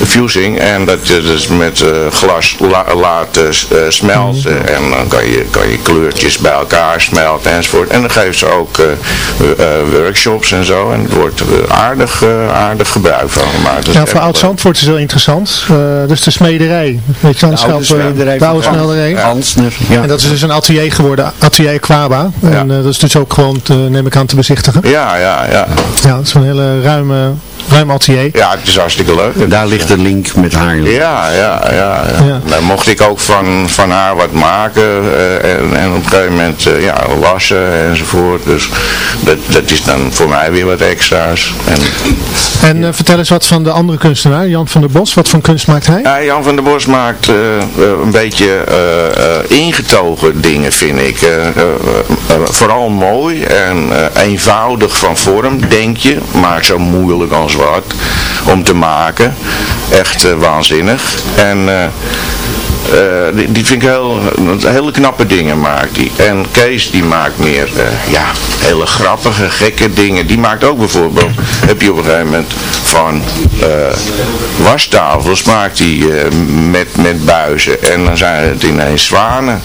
Fusing en dat is dus met eh, glas la- laten eh, smelten en dan kan je, kan je kleurtjes bij elkaar smelten enzovoort. En dan geeft ze ook eh, eh, workshops en zo en er wordt eh, aardig, eh, aardig gebruik van gemaakt. Ja, voor. Oud-Zandvoort is het wel interessant. Eh, dus de smederij. Weet je wel, De oude smederij de oude van smederij. Hansner. Ja. En dat is dus een atelier geworden, Atelier Aquaba. En Ja. eh, dat is dus ook gewoon, te, neem ik aan, te bezichtigen. Ja, ja, ja. Ja, het is een hele ruime, ruim atelier. Ja, het is hartstikke leuk. Daar ligt de link met Haarlem. Ja, ja, ja. ja. Ja. Dan mocht ik ook van, van haar wat maken eh, en, en op een gegeven moment eh, ja, lassen enzovoort. Dus dat, dat is dan voor mij weer wat extra's. En, En eh, vertel eens wat van de andere kunstenaar, Jan van der Bos. Wat voor kunst maakt hij? ja, Jan van der Bos maakt een beetje eh, eh, ingetogen dingen, vind ik. Eh, eh, eh, vooral mooi en eh, eenvoudig van vorm, denk je. Maar zo moeilijk als om te maken. Echt eh, waanzinnig. En... eh, die, die vind ik heel, hele knappe dingen maakt hij. En Kees die maakt meer, eh, ja, hele grappige, gekke dingen. Die maakt ook bijvoorbeeld, heb je op een gegeven moment van eh, wastafels maakt hij met, met buizen. En dan zijn het ineens zwanen.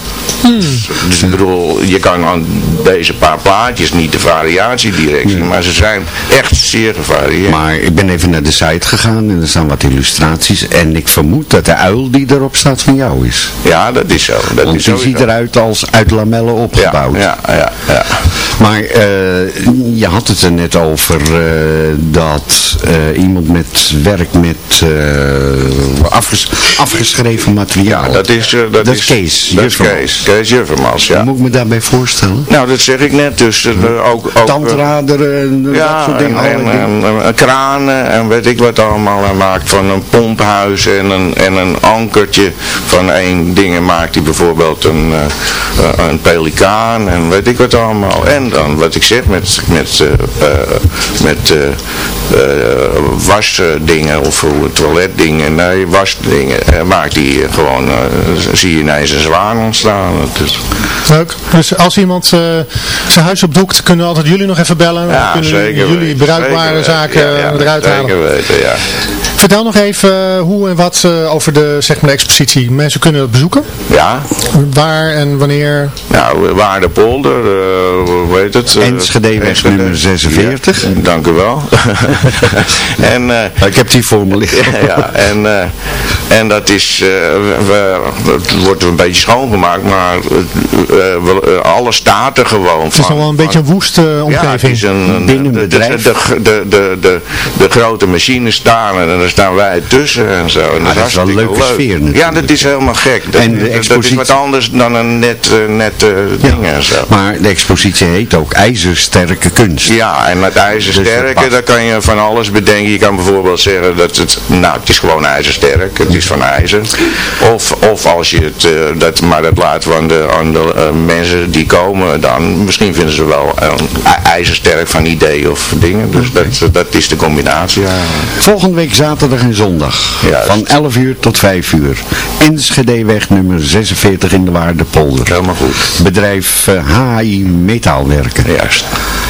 Dus ik bedoel, je kan aan deze paar plaatjes niet de variatie direct zien. Maar ze zijn echt zeer gevarieerd. Maar ik ben even naar de site gegaan en er staan wat illustraties. En ik vermoed dat de uil die erop staat van jou is. Ja, dat is zo. Dat Want is die ziet eruit als uit lamellen opgebouwd. Ja, ja, ja. ja. Maar eh, je had het er net over eh, dat eh, iemand met werk met afges- afgeschreven materiaal. Ja, dat is, dat, Dat is Kees Dat is Juffermans. Kees, Kees Juffermans, ja. Hoe moet ik me daarbij voorstellen? Nou, dat zeg ik net. Dus ook, ook, Tandraderen en dat ja, soort dingen. en, dingen. en, en, en kranen en weet ik wat allemaal. Hij maakt van een pomphuis en een, en een ankertje van één ding maakt hij bijvoorbeeld een, een pelikaan en weet ik wat allemaal. En dan wat ik zeg met, met, eh, eh, met eh, wasdingen of toiletdingen, nee, wasdingen, maakt hij gewoon, zie je ineens een zwaan ontstaan. Is- Leuk. Dus als iemand zijn huis opdoekt, kunnen altijd jullie nog even bellen. Ja, kunnen zeker jullie weten, bruikbare zeker zaken. Ja, ja, eruit halen. Zeker weten, ja. Vertel nog even hoe en wat over de, zeg maar, de expositie. Mensen kunnen het bezoeken. Ja, Waar en wanneer. nou, Waardepolder, eh hoe heet het? Eh, Enschedeweg Enschede. nummer 46. Ja, dank u wel. en, eh, Ik heb die voor me liggen. ja, en, eh, en dat is, eh, we, het wordt een beetje schoongemaakt, maar we- alles staat er gewoon Het is nog wel een beetje een woeste Ja, het omgeving. is een, een Binnen een de, de, de, de, de, grote machines staan en daar staan wij tussen en zo. En dat is wel een leuke leuk. sfeer natuurlijk. Ja, dat is helemaal gek. Dat, En de dat is wat anders dan een net, net ding en zo. Maar de expositie heet ook IJzersterke kunst. Ja, en met Dus ijzersterke, past. daar kan je van alles bedenken. Je kan bijvoorbeeld zeggen dat het, nou het is gewoon ijzersterk, het is van ijzer. Of, of als je het, eh, dat, maar dat we aan de, aan de eh, mensen die komen dan, misschien vinden ze wel een ijzersterk van ideeën of dingen. Dus dat, dat is de combinatie. Ja. Volgende week zaterdag en zondag. Van 11 uur tot 5 uur. Enschedeweg nummer 46 in de Waardepolder. Helemaal goed. Bedrijf eh, HI Metaalwerken. Juist.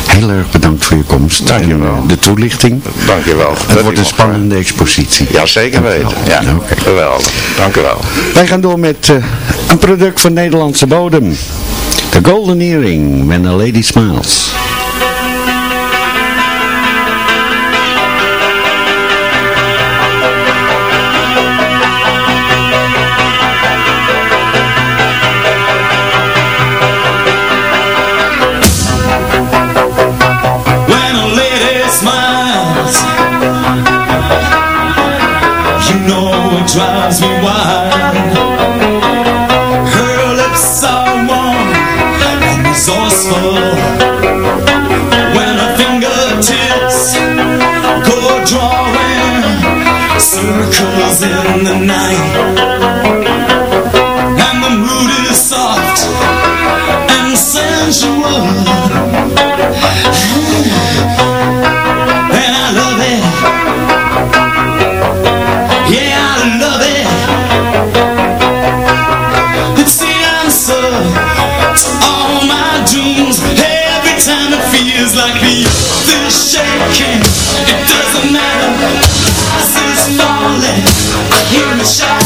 heel erg bedankt voor je komst. Dankjewel. En, eh, de toelichting. Dankjewel. Het wordt een spannende expositie. Ja, zeker weten. Ja, geweldig. Dank u wel. Wij gaan door met eh, een product van Nederlandse bodem. The Golden Earring, When a Lady Smiles. Drives me wild. Her lips are warm and resourceful. When her fingertips go drawing Circles in the night And the mood is soft and sensual like the earth is shaking. It doesn't matter. Ice is falling. I hear it shout.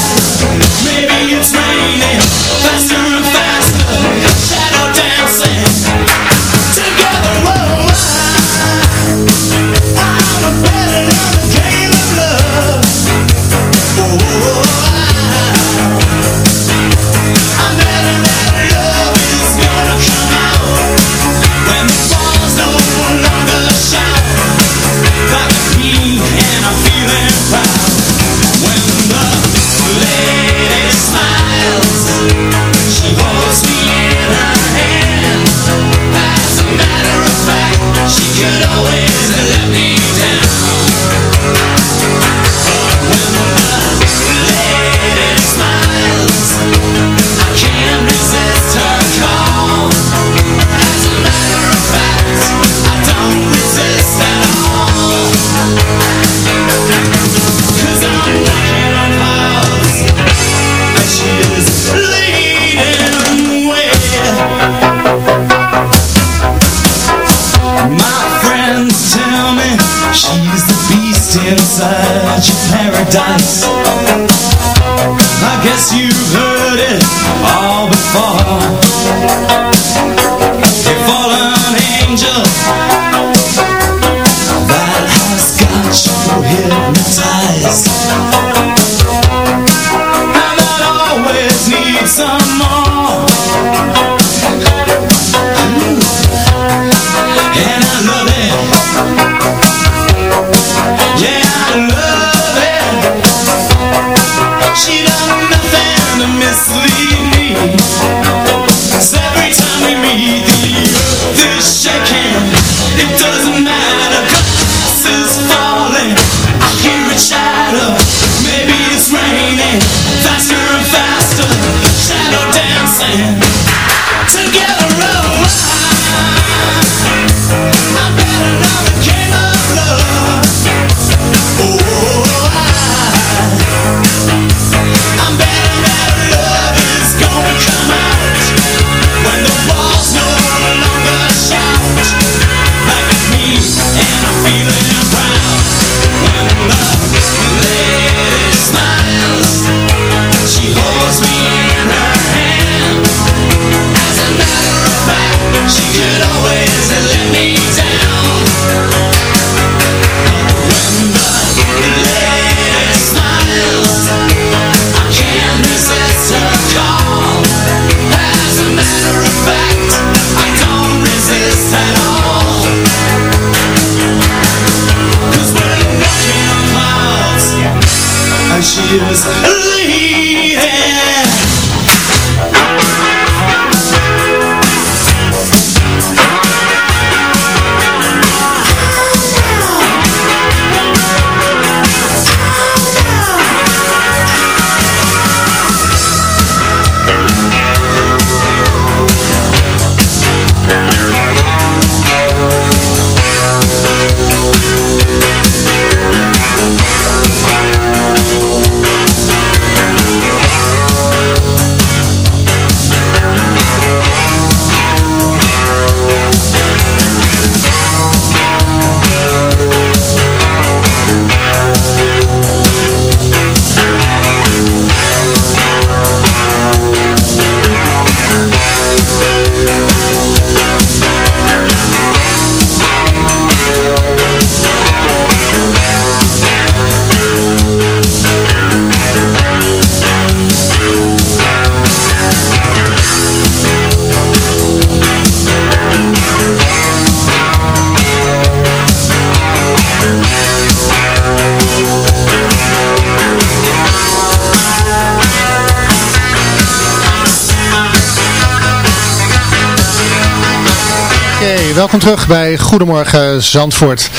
Welkom terug bij Goedemorgen Zandvoort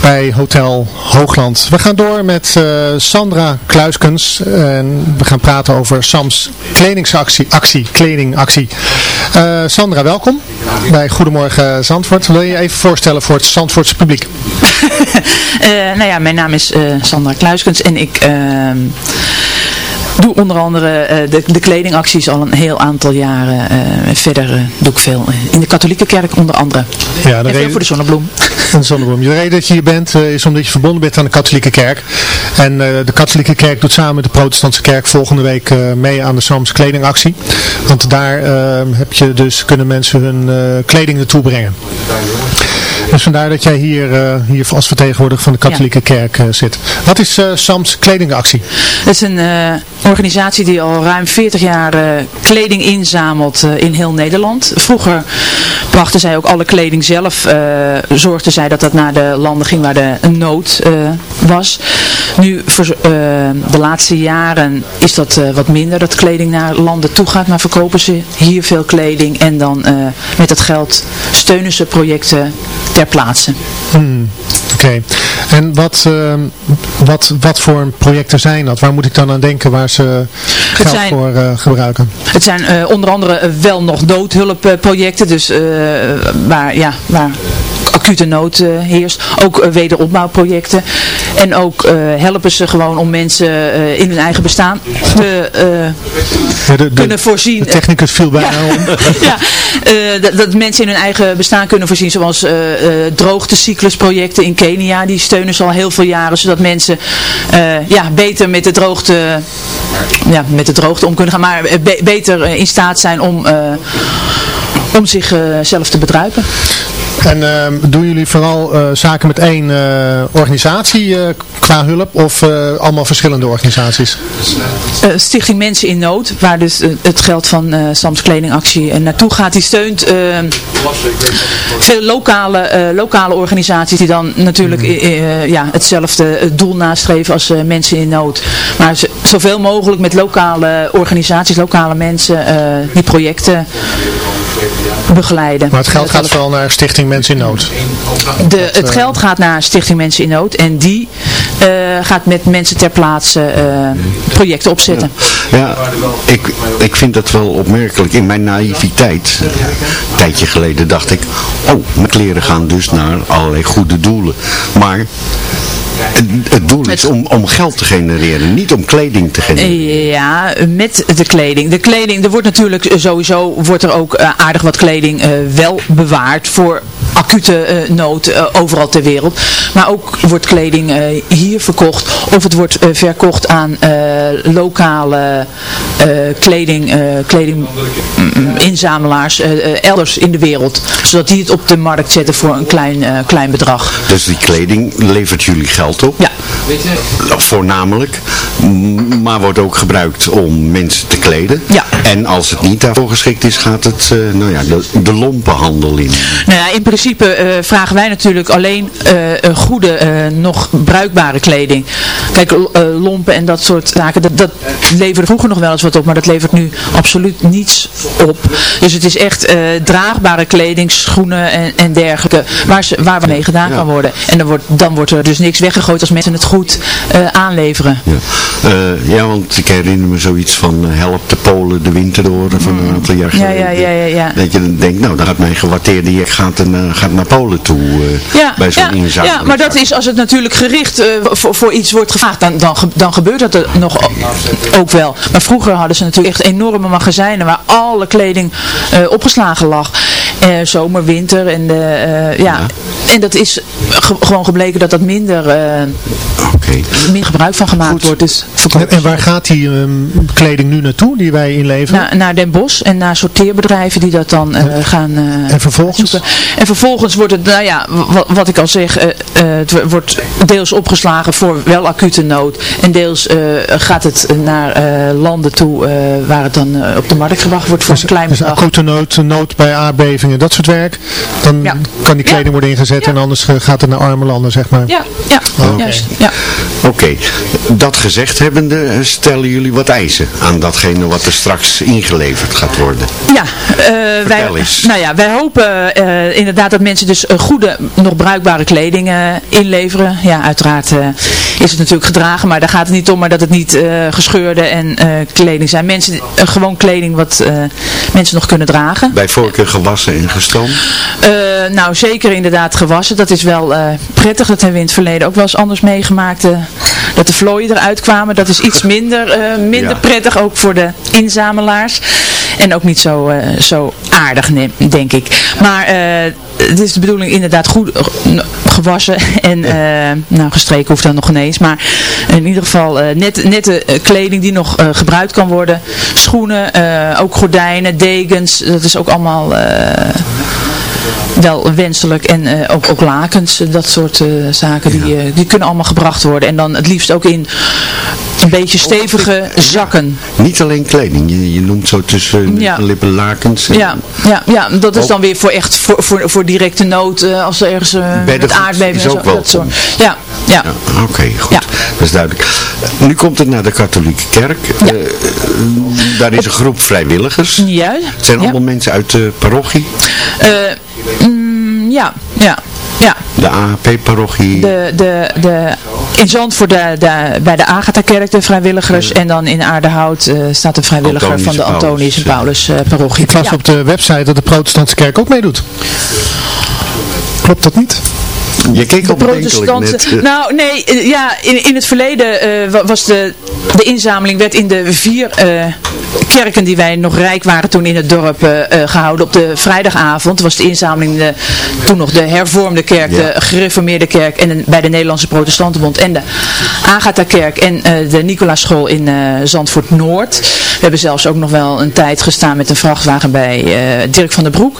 bij Hotel Hoogland. We gaan door met eh, Sandra Kluiskens en we gaan praten over Sams kledingactie, actie, kledingactie. Eh, Sandra, welkom bij Goedemorgen Zandvoort. Wil je je even voorstellen voor het Zandvoortse publiek? Eh, nou ja, mijn naam is Sandra Kluiskens en ik ehm, doe onder andere eh, de, de kledingacties al een heel aantal jaren. eh, verder eh, doe ik veel in de katholieke kerk onder andere. Ja, de en veel reden- voor de zonnebloem. Een zonnebloem. De reden dat je hier bent is omdat je verbonden bent aan de katholieke kerk. En de katholieke kerk doet samen met de protestantse kerk volgende week mee aan de Sams kledingactie. Want daar eh, heb je dus, kunnen mensen hun kleding naartoe brengen. Dus vandaar dat jij hier, hier als vertegenwoordiger van de katholieke kerk zit. Wat is eh, Sams kledingactie? Het is een organisatie die al ruim 40 jaar eh, kleding inzamelt eh, in heel Nederland. Vroeger brachten zij ook alle kleding zelf, eh zorgden zij dat dat naar de landen ging waar de nood was. Nu, de laatste jaren is dat wat minder, dat kleding naar landen toe gaat, maar verkopen ze hier veel kleding en dan met dat geld steunen ze projecten ter plaatse. Hmm, Oké. En wat, eh, wat, wat voor projecten zijn dat? Waar moet ik dan aan denken waar ze geld zijn- voor eh, gebruiken? Het zijn eh, onder andere eh, wel nog noodhulpprojecten, dus waar, ja, waar acute nood eh, heerst. Ook eh, wederopbouwprojecten. En ook eh, helpen ze gewoon om mensen in hun eigen bestaan te Ja, de, de, kunnen voorzien. de technicus viel bijna om. ja, dat, dat mensen in hun eigen bestaan kunnen voorzien, zoals droogtecyclusprojecten in Kenia. Die steunen ze al heel veel jaren, zodat mensen ja, beter met de droogte, ja, met de droogte om kunnen gaan, maar be- beter in staat zijn om, om zichzelf zelf te bedruipen. En ehm, doen jullie vooral eh, zaken met één eh, organisatie eh, qua hulp of eh, allemaal verschillende organisaties? Eh, Stichting Mensen in Nood, waar dus eh, het geld van eh Sams Kledingactie eh, naartoe gaat, die steunt eh, veel lokale, eh, lokale organisaties die dan natuurlijk eh, eh, ja, hetzelfde eh, doel nastreven als eh, mensen in nood. Maar zoveel mogelijk met lokale organisaties, lokale mensen, eh, die projecten begeleiden. Maar het geld En gaat vooral naar Stichting Mensen in Nood. de, het geld gaat naar Stichting Mensen in Nood en die eh, gaat met mensen ter plaatse eh, projecten opzetten. Ja, ik, ik vind dat wel opmerkelijk. In mijn naïviteit, een tijdje geleden dacht ik, oh, mijn kleren gaan dus naar allerlei goede doelen. Maar het, doel is om, om geld te genereren, niet om kleding te genereren. Ja, met de kleding. De kleding, er wordt natuurlijk eh, sowieso wordt er ook eh, aardig wat kleding eh, wel bewaard voor acute eh, nood eh, overal ter wereld. Maar ook wordt kleding eh, hier verkocht of het wordt verkocht aan lokale kleding, kledinginzamelaars eh, elders in de wereld. Zodat die het op de markt zetten voor een klein, klein bedrag. Dus die kleding levert jullie geld op? Ja. Voornamelijk. Maar wordt ook gebruikt om mensen te kleden. Ja. En als het niet daarvoor geschikt is, gaat het nou ja, de, de lompenhandel in. Nou ja, in principe eh, vragen wij natuurlijk alleen een goede, nog bruikbare kleding. Kijk, lompen en dat soort zaken, dat, dat leverde vroeger nog wel eens wat op, maar dat levert nu absoluut niets op. Dus het is echt draagbare kleding, schoenen en, en dergelijke, waar, ze, waar we mee gedaan kan worden. En dan wordt, dan wordt er dus niks weggegooid als mensen het goed aanleveren. Ja. Ja, want ik herinner me zoiets van help de Polen de winter door van een aantal jaar Ja, geleden. ja, ja, ja, ja. Dat je dan denkt, nou dan gaat mijn gewaardeerde jek gaat, een, gaat naar Polen toe eh, Ja, bij zo'n ja, inzameling. ja, maar dat is als het natuurlijk gericht eh, voor, voor iets wordt gevraagd, dan, dan, dan gebeurt dat er nog ook wel. Maar vroeger hadden ze natuurlijk echt enorme magazijnen waar alle kleding eh, opgeslagen lag. Eh, zomer, winter en, de, eh, ja. en dat is ge- gewoon gebleken dat dat minder, eh, minder gebruik van gemaakt wordt. Dus En, en waar gaat die ehm, kleding nu naartoe die wij inleveren? naar, naar Den Bosch en naar sorteerbedrijven die dat dan eh, gaan eh, en vervolgens? zoeken. En vervolgens wordt het, nou ja, wa- wat, ik al zeg, eh, eh, het wo- wordt deels opgeslagen voor wel acute nood. En deels eh, gaat het naar eh, landen toe eh, waar het dan eh, op de markt gebracht wordt voor een klein Dus bedrag. acute nood, nood bij aardbeving dat soort werk, dan Ja. kan die kleding worden ingezet en anders gaat het naar arme landen, zeg maar. Ja, ja, Oké. juist. Ja. Oké, dat gezegd hebbende, stellen jullie wat eisen aan datgene wat er straks ingeleverd gaat worden. Ja, eh, wij, eens. nou ja, wij hopen eh, inderdaad dat mensen dus eh, goede, nog bruikbare kleding inleveren. Ja, uiteraard eh, is het natuurlijk gedragen, maar daar gaat het niet om, maar dat het niet eh, gescheurde en eh, kleding zijn. Mensen, gewoon kleding wat eh, mensen nog kunnen dragen. Bij voorkeur gewassen Eh, nou, zeker inderdaad gewassen. Dat is wel eh, prettig. Dat hebben we in het verleden ook wel eens anders meegemaakt. eh, dat de vlooien eruit kwamen. Dat is iets minder, minder Ja. prettig, ook voor de inzamelaars. En ook niet zo, eh, zo aardig, denk ik. Maar eh, het is de bedoeling inderdaad goed eh, gewassen. En nou, gestreken hoeft dan nog ineens. Maar in ieder geval net, nette kleding die nog gebruikt kan worden. Schoenen, ook gordijnen, dekens. Dat is ook allemaal... wel wenselijk en ook, ook lakens, dat soort zaken, die, die kunnen allemaal gebracht worden. En dan het liefst ook in een beetje stevige zakken. Niet alleen kleding, je, je noemt zo tussen Ja. de lippen lakens. en- Ja, ja, ja, dat is Ook- dan weer voor echt voor, voor, voor directe nood, eh, als er ergens eh, met Beddengoed aardbeving is zo. ook Dat soort. Ja, ja. Ja, Oké, goed. Ja. Dat is duidelijk. Nu komt het naar de katholieke kerk. Eh, eh, daar is een groep vrijwilligers. Juist. Het zijn ja. allemaal mensen uit de parochie. Eh, mm, ja, ja, ja. De AAP-parochie. De, de, de, in Zandvoort de, de, bij de Agatha-kerk de vrijwilligers en dan in Aardehout eh, staat de vrijwilliger van de Antonius en Paulus, Paulus eh, parochie. Ik las Ja. op de website dat de protestantse kerk ook meedoet. Klopt dat niet? Je keek bedenkelijk net. protestanten. Nou, nee, eh, ja, in, in het verleden eh, wa- was de, de inzameling werd in de vier eh, kerken die wij nog rijk waren toen in het dorp eh, eh, gehouden. Op de vrijdagavond was de inzameling de, toen nog de hervormde kerk, Ja. de gereformeerde kerk en de- bij de Nederlandse Protestantenbond en de Agatha-kerk en eh, de Nicolaaschool in eh, Zandvoort Noord. We hebben zelfs ook nog wel een tijd gestaan met een vrachtwagen bij eh, Dirk van der Broek.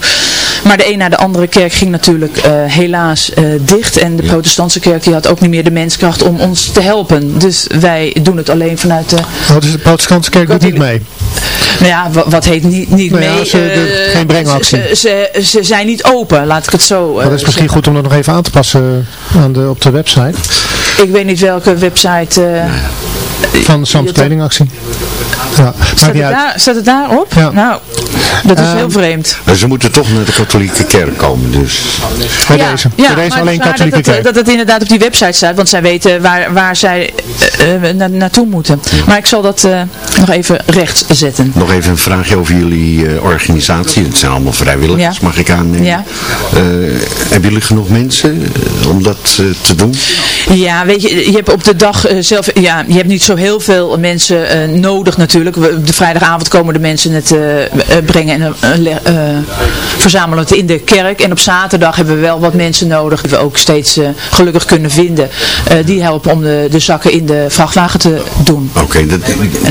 Maar de een na de andere kerk ging natuurlijk eh, helaas eh, dicht. En de protestantse kerk die had ook niet meer de menskracht om ons te helpen. Dus wij doen het alleen vanuit de... Oh, dus de protestantse kerk doet niet mee. Nou ja, wa- wat heet niet, niet Nou ja, mee? ze- de- eh, geen brengactie. Ze, ze, ze zijn niet open, laat ik het zo dat is misschien zeggen. goed om dat nog even aan te passen aan de, op de website Ik weet niet welke website... eh, van de Sams Kledingactie. Ja, niet het daar, het daarop? Ja. Nou, dat is Ehm, heel vreemd. Maar Ze moeten toch naar de katholieke kerk komen, dus. Bij Ja, deze. ja, Bij deze maar alleen het is raar katholieke dat, kerk. dat het inderdaad op die website staat, want zij weten waar, waar zij eh, eh, na- naartoe moeten. Maar ik zal dat eh, nog even recht zetten. Nog even een vraagje over jullie eh, organisatie. Het zijn allemaal vrijwilligers, Ja. mag ik aannemen. Ja. Eh, hebben jullie genoeg mensen eh, om dat eh, te doen? Ja, weet je, je hebt op de dag eh, zelf, ja, je hebt niet zo heel veel mensen eh, nodig natuurlijk. We- Op de vrijdagavond komen de mensen het eh, eh, brengen en eh, eh, verzamelen het in de kerk. En op zaterdag hebben we wel wat mensen nodig, die we ook steeds eh, gelukkig kunnen vinden. Die helpen om de, de zakken in de vrachtwagen te doen. Oké, dat-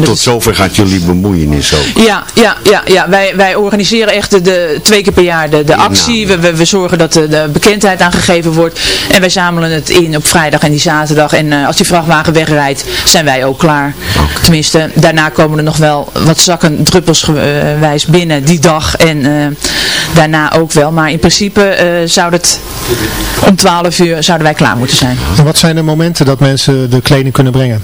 tot zover gaat jullie bemoeienis ook. Ja, ja, ja, ja. Wij, wij organiseren echt de, de, twee keer per jaar de, de actie. We, we, we zorgen dat de, de bekendheid aangegeven wordt. En wij zamelen het in op vrijdag en die zaterdag. En als die vrachtwagen wegrijdt, zijn wij ook klaar. Tenminste, daarna komen er nog wel wat zakken druppelsgewijs binnen die dag. En eh, daarna ook wel. Maar in principe eh, zou het om 12 uur zouden wij klaar moeten zijn. En wat zijn de momenten dat mensen de kleding kunnen brengen?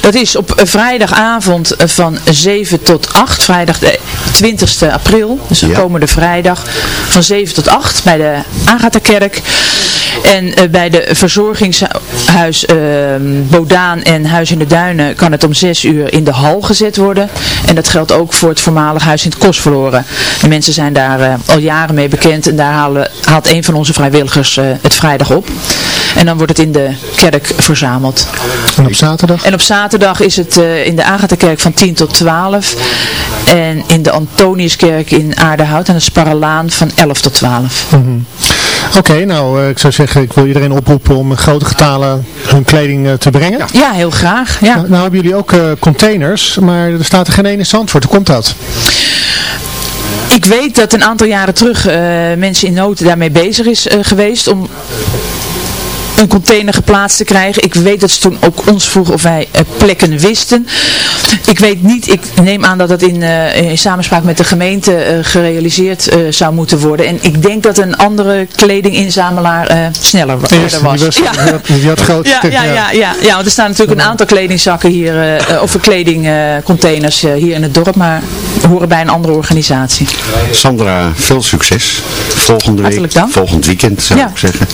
Dat is op eh, vrijdagavond eh, van 7 tot 8, vrijdag de 20 april, dus de Ja. komende vrijdag, van 7 tot 8 bij de Agatha-kerk. En eh, bij de verzorgingshuis eh, Bodaan en Huis in de Duinen kan het om 6 uur in de hal gezet worden. En dat geldt ook voor het voormalig huis in het Kostverloren. De mensen zijn daar eh, al jaren mee bekend en daar halen, haalt een van onze vrijwilligers eh, het vrijdag op. En dan wordt het in de kerk verzameld. En op zaterdag? En op zaterdag is het eh, in de Agatha-kerk van 10 tot 12. En in de Antoniuskerk in Aardehout aan de Sparrelaan van 11 tot 12. Mhm. Oké, nou eh, ik zou zeggen, ik wil iedereen oproepen om in grote getalen hun kleding eh, te brengen. Ja, heel graag. Ja. Nou, nou hebben jullie ook eh, containers, maar er staat er geen één in Zandvoort. Hoe komt dat? Ik weet dat een aantal jaren terug mensen in nood daarmee bezig is geweest om een container geplaatst te krijgen. Ik weet dat ze toen ook ons vroegen of wij eh, plekken wisten. Ik weet niet, ik neem aan dat dat in, eh, in samenspraak met de gemeente eh, gerealiseerd eh, zou moeten worden. En ik denk dat een andere kledinginzamelaar eh, sneller was. die, was, Ja. die had, die had grote Ja, ja, ja, ja, ja, want er staan natuurlijk een aantal kledingzakken hier, of kledingcontainers eh, hier in het dorp, maar horen bij een andere organisatie. Sandra, veel succes. Volgende week, volgend weekend zou Ja. ik zeggen.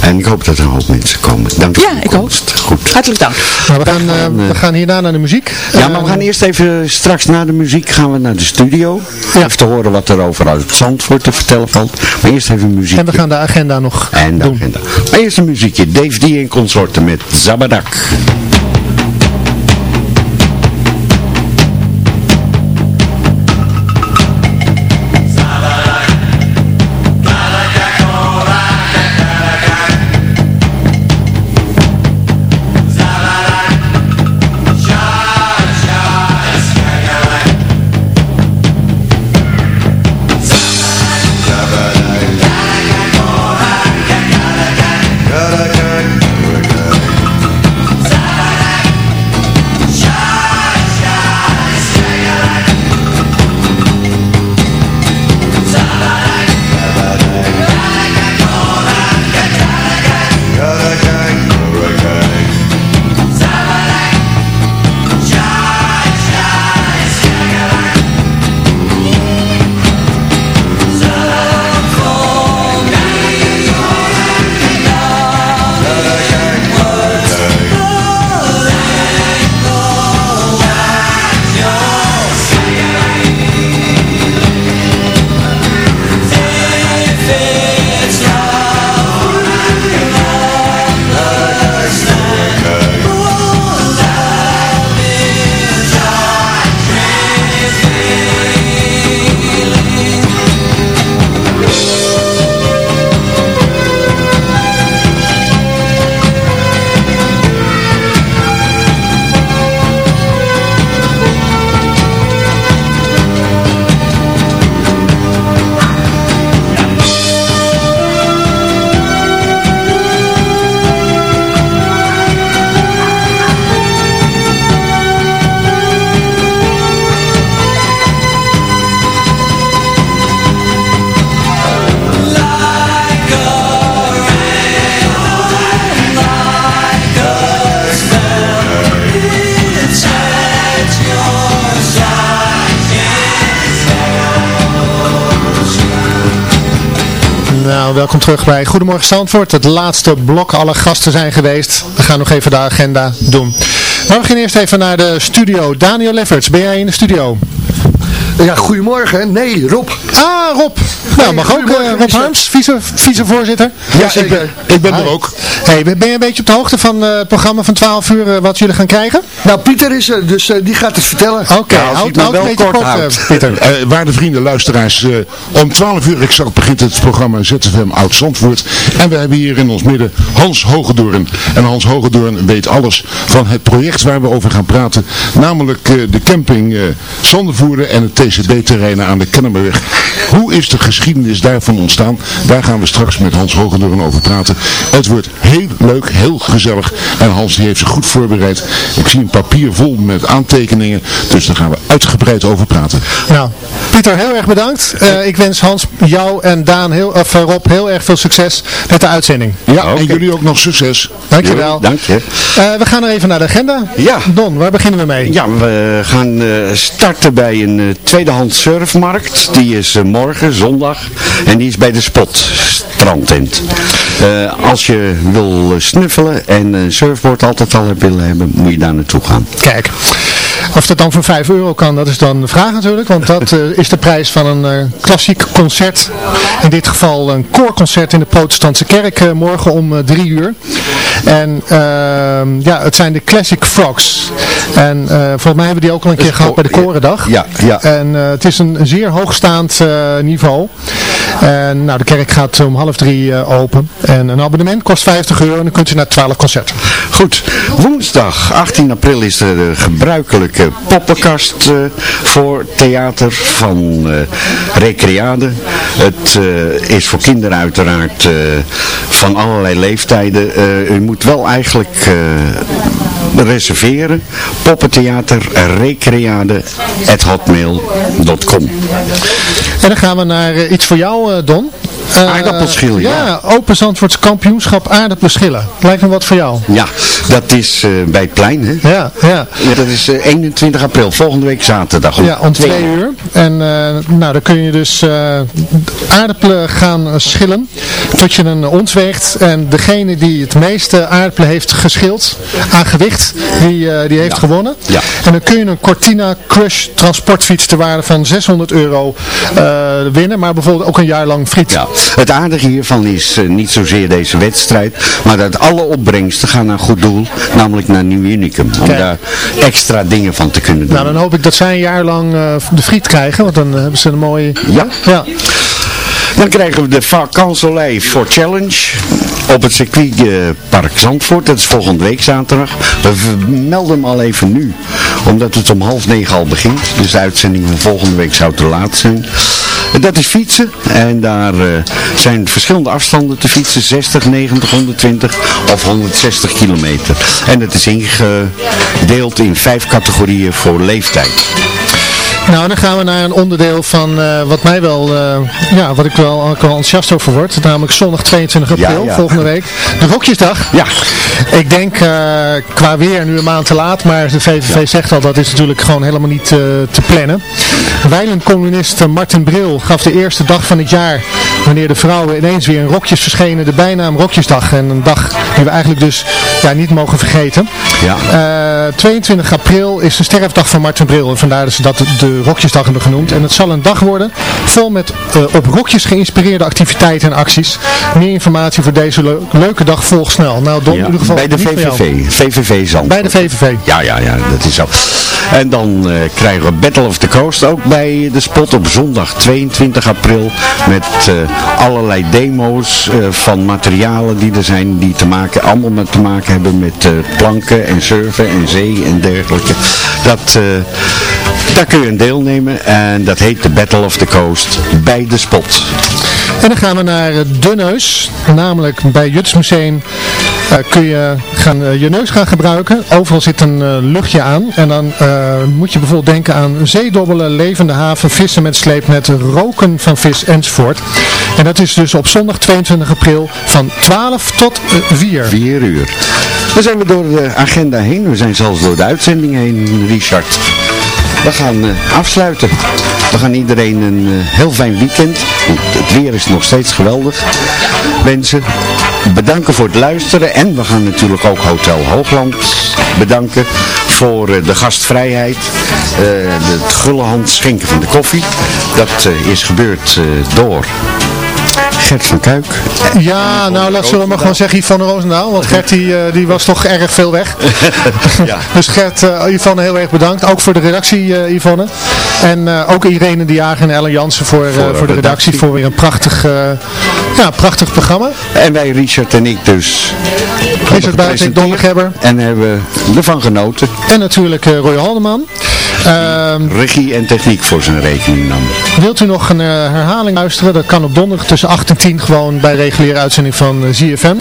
En ik hoop dat er een hoop mensen komen. Dank Ja, voor de ik ook. komst. Goed. Hartelijk dank. Nou, we, gaan, eh, we gaan hierna naar de muziek. Ja, maar Eh, we gaan eerst even, straks na de muziek gaan we naar de studio. Even te horen wat er over uit Zandvoort te vertellen valt. Maar eerst even muziek. En we gaan de agenda nog En de doen. agenda. Maar eerst een muziekje. Dave D en consorten met Zabadak. Welkom terug bij Goedemorgen Zandvoort. Het laatste blok, alle gasten zijn geweest. We gaan nog even de agenda doen. Maar we beginnen eerst even naar de studio. Daniel Lefferts, ben jij in de studio? Ja, goedemorgen. Nee, Rob. Ah, Rob. Nou, mag ook eh, Rob. Harms, vice, vicevoorzitter. Ja, ik ben, ik ben er ook. Hey, ben je een beetje op de hoogte van eh, het programma van 12 uur eh, wat jullie gaan krijgen? Nou, Pieter is er, dus eh, die gaat het vertellen. Oké, houd, houd een beetje kort, eh, Pieter. Eh, waarde vrienden, luisteraars, eh, om 12 uur exact begint het programma ZFM Oud Zandvoort. En we hebben hier in ons midden Hans Hogedoorn. En Hans Hogedoorn weet alles van het project waar we over gaan praten. Namelijk eh, de camping eh Zandervoeren en het TCB-terreinen aan de Kennemerweg. Hoe is de geschiedenis daarvan ontstaan? Daar gaan we straks met Hans Hogedoorn over praten. Het wordt heel leuk, heel gezellig. En Hans die heeft zich goed voorbereid. Ik zie een papier vol met aantekeningen. Dus daar gaan we uitgebreid over praten. Nou, Pieter, heel erg bedankt. Eh, ik wens Hans, jou en Daan, heel, of eh, Rob, heel erg veel succes met de uitzending. Ja, en jullie ook nog succes. Dankjewel. Dank je. Eh, we gaan er even naar de agenda. Ja. Don, waar beginnen we mee? Ja, we gaan eh, starten bij een eh, tweedehands surfmarkt. Die is eh, morgen, zondag. En die is bij de Spot, strandtent. Eh, als je wil eh, snuffelen en een surfboard altijd al hebt willen hebben, moet je daar naartoe gaan. Kijk, of dat dan voor 5 euro kan, dat is dan de vraag natuurlijk. Want dat eh, is de prijs van een eh, klassiek concert. In dit geval een koorconcert in de protestantse kerk eh, morgen om 3 uur. En ehm, ja, het zijn de Classic Frogs. En volgens mij hebben die ook al een keer gehad bij de Korendag. Ja, ja. En het is een, een zeer hoogstaand niveau. En nou, de kerk gaat om half drie eh, open. En een abonnement kost 50 euro en dan kunt u naar 12 concerten. Goed, woensdag 18 april is de gebruikelijke poppenkast eh, voor theater van eh, Recreade. Het is voor kinderen uiteraard van allerlei leeftijden. U moet wel eigenlijk reserveren. Poppentheater Recreade at hotmail.com En dan gaan we naar eh, iets voor jou, eh, Don. Eh, Aardappelschil, ja. Ja, Open Zandvoorts kampioenschap aardappelschillen. Lijkt me wat voor jou. Ja, dat is bij het plein, hè? Ja, ja. Ja, dat is eh, 21 april, volgende week zaterdag. Ja, om twee uur. En nou, dan kun je dus aardappelen gaan schillen tot je een ons weegt. En degene die het meeste aardappelen heeft geschild aan gewicht, die, eh, die heeft gewonnen. Ja. En dan kun je een Cortina Crush transportfiets ter waarde van 600 euro eh, winnen. Maar bijvoorbeeld ook een jaar lang friet. Ja, het aardige hiervan is eh, niet zozeer deze wedstrijd, maar dat alle opbrengsten gaan naar goed doel, namelijk naar Nieuw Unicum. Om Kijk. daar extra dingen van te kunnen doen. Nou, dan hoop ik dat zij een jaar lang de friet krijgen, want dan hebben ze een mooie... Ja. Ja. Dan krijgen we de Vakansolei for Challenge op het circuitpark Zandvoort. Dat is volgende week zaterdag. We melden hem al even nu, omdat het om half negen al begint. Dus de uitzending van volgende week zou te laat zijn. Dat is fietsen en daar eh, zijn verschillende afstanden te fietsen. 60, 90, 120 of 160 kilometer. En het is ingedeeld in vijf categorieën voor leeftijd. Nou, dan gaan we naar een onderdeel van eh, wat mij wel, eh, ja, wat ik wel, ook wel enthousiast over word. Namelijk zondag 22 april, Ja, ja. volgende week. De Rokjesdag. Ja. Ik denk eh, qua weer nu een maand te laat, maar de VVV zegt al dat is natuurlijk gewoon helemaal niet te plannen. Eh, Martin Bril gaf de eerste dag van het jaar, wanneer de vrouwen ineens weer in rokjes verschenen, de bijnaam Rokjesdag. En een dag die we eigenlijk dus ja, niet mogen vergeten. Ja. Eh, 22 april is de sterfdag van Martin Bril en vandaar dat ze dat de Rokjesdag hebben genoemd. En het zal een dag worden vol met eh, op rokjes geïnspireerde activiteiten en acties. Meer informatie voor deze leu- leuke dag volgt snel. Nou, Don, in ieder geval bij de. VVV, VVV Zandvoort. Bij de VVV. Ja, ja, ja, dat is zo. En dan eh, krijgen we Battle of the Coast ook bij de spot op zondag 22 april. Met eh, allerlei demo's eh, van materialen die er zijn die te maken, allemaal met te maken hebben met eh, planken en surfen en zee en dergelijke. Dat, eh, daar kun je aan deelnemen en dat heet de Battle of the Coast bij de spot. En dan gaan we naar eh, de neus. Namelijk bij Jutsmuseum eh, kun je gaan, eh, je neus gaan gebruiken. Overal zit een luchtje aan. En dan moet je bijvoorbeeld denken aan zeedobbelen, levende haven, vissen met sleepnet, roken van vis enzovoort. En dat is dus op zondag 22 april van 12 tot eh, 4. 4 uur. Dan zijn we door de agenda heen. We zijn zelfs door de uitzending heen, Richard. We gaan eh, afsluiten. We gaan iedereen een eh, heel fijn weekend. Het weer is nog steeds geweldig. Wensen. Bedanken voor het luisteren. En we gaan natuurlijk ook Hotel Hoogland bedanken voor eh, de gastvrijheid. het gulle hand schenken van de koffie. Dat is gebeurd door Gert van Kuik. Ja, nou laten we maar gewoon zeggen Yvonne Roosendaal. Want Gert die, eh, die was toch erg veel weg. ja. Dus Gert, eh, Yvonne heel erg bedankt. Ook voor de redactie eh, Yvonne. En eh, ook Irene de Jager en Ellen Jansen voor, eh, Voor de voor de redactie. redactie. Voor weer een prachtig, eh, ja, prachtig programma. En wij, Richard en ik dus. Richard Buitink, Don Gebber. En hebben ervan genoten. En natuurlijk eh, Roy Haldeman. Ehm, Regie en techniek voor zijn rekening nam. wilt u nog een eh, herhaling luisteren? Dat kan op donderdag tussen 8 en 10 gewoon bij reguliere uitzending van eh, ZFM.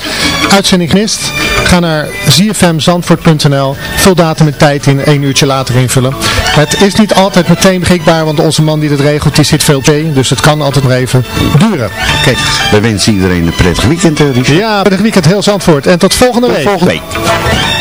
Uitzending gemist? Ga naar zfmzandvoort.nl. Vul datum en tijd in, één uurtje later invullen. Het is niet altijd meteen beschikbaar, want onze man die het regelt, die zit veel op zee. Dus het kan altijd nog even duren. Oké, we wensen iedereen een prettig weekend, Richard. Ja, prettig weekend heel Zandvoort. En tot volgende Tot week. volgende week.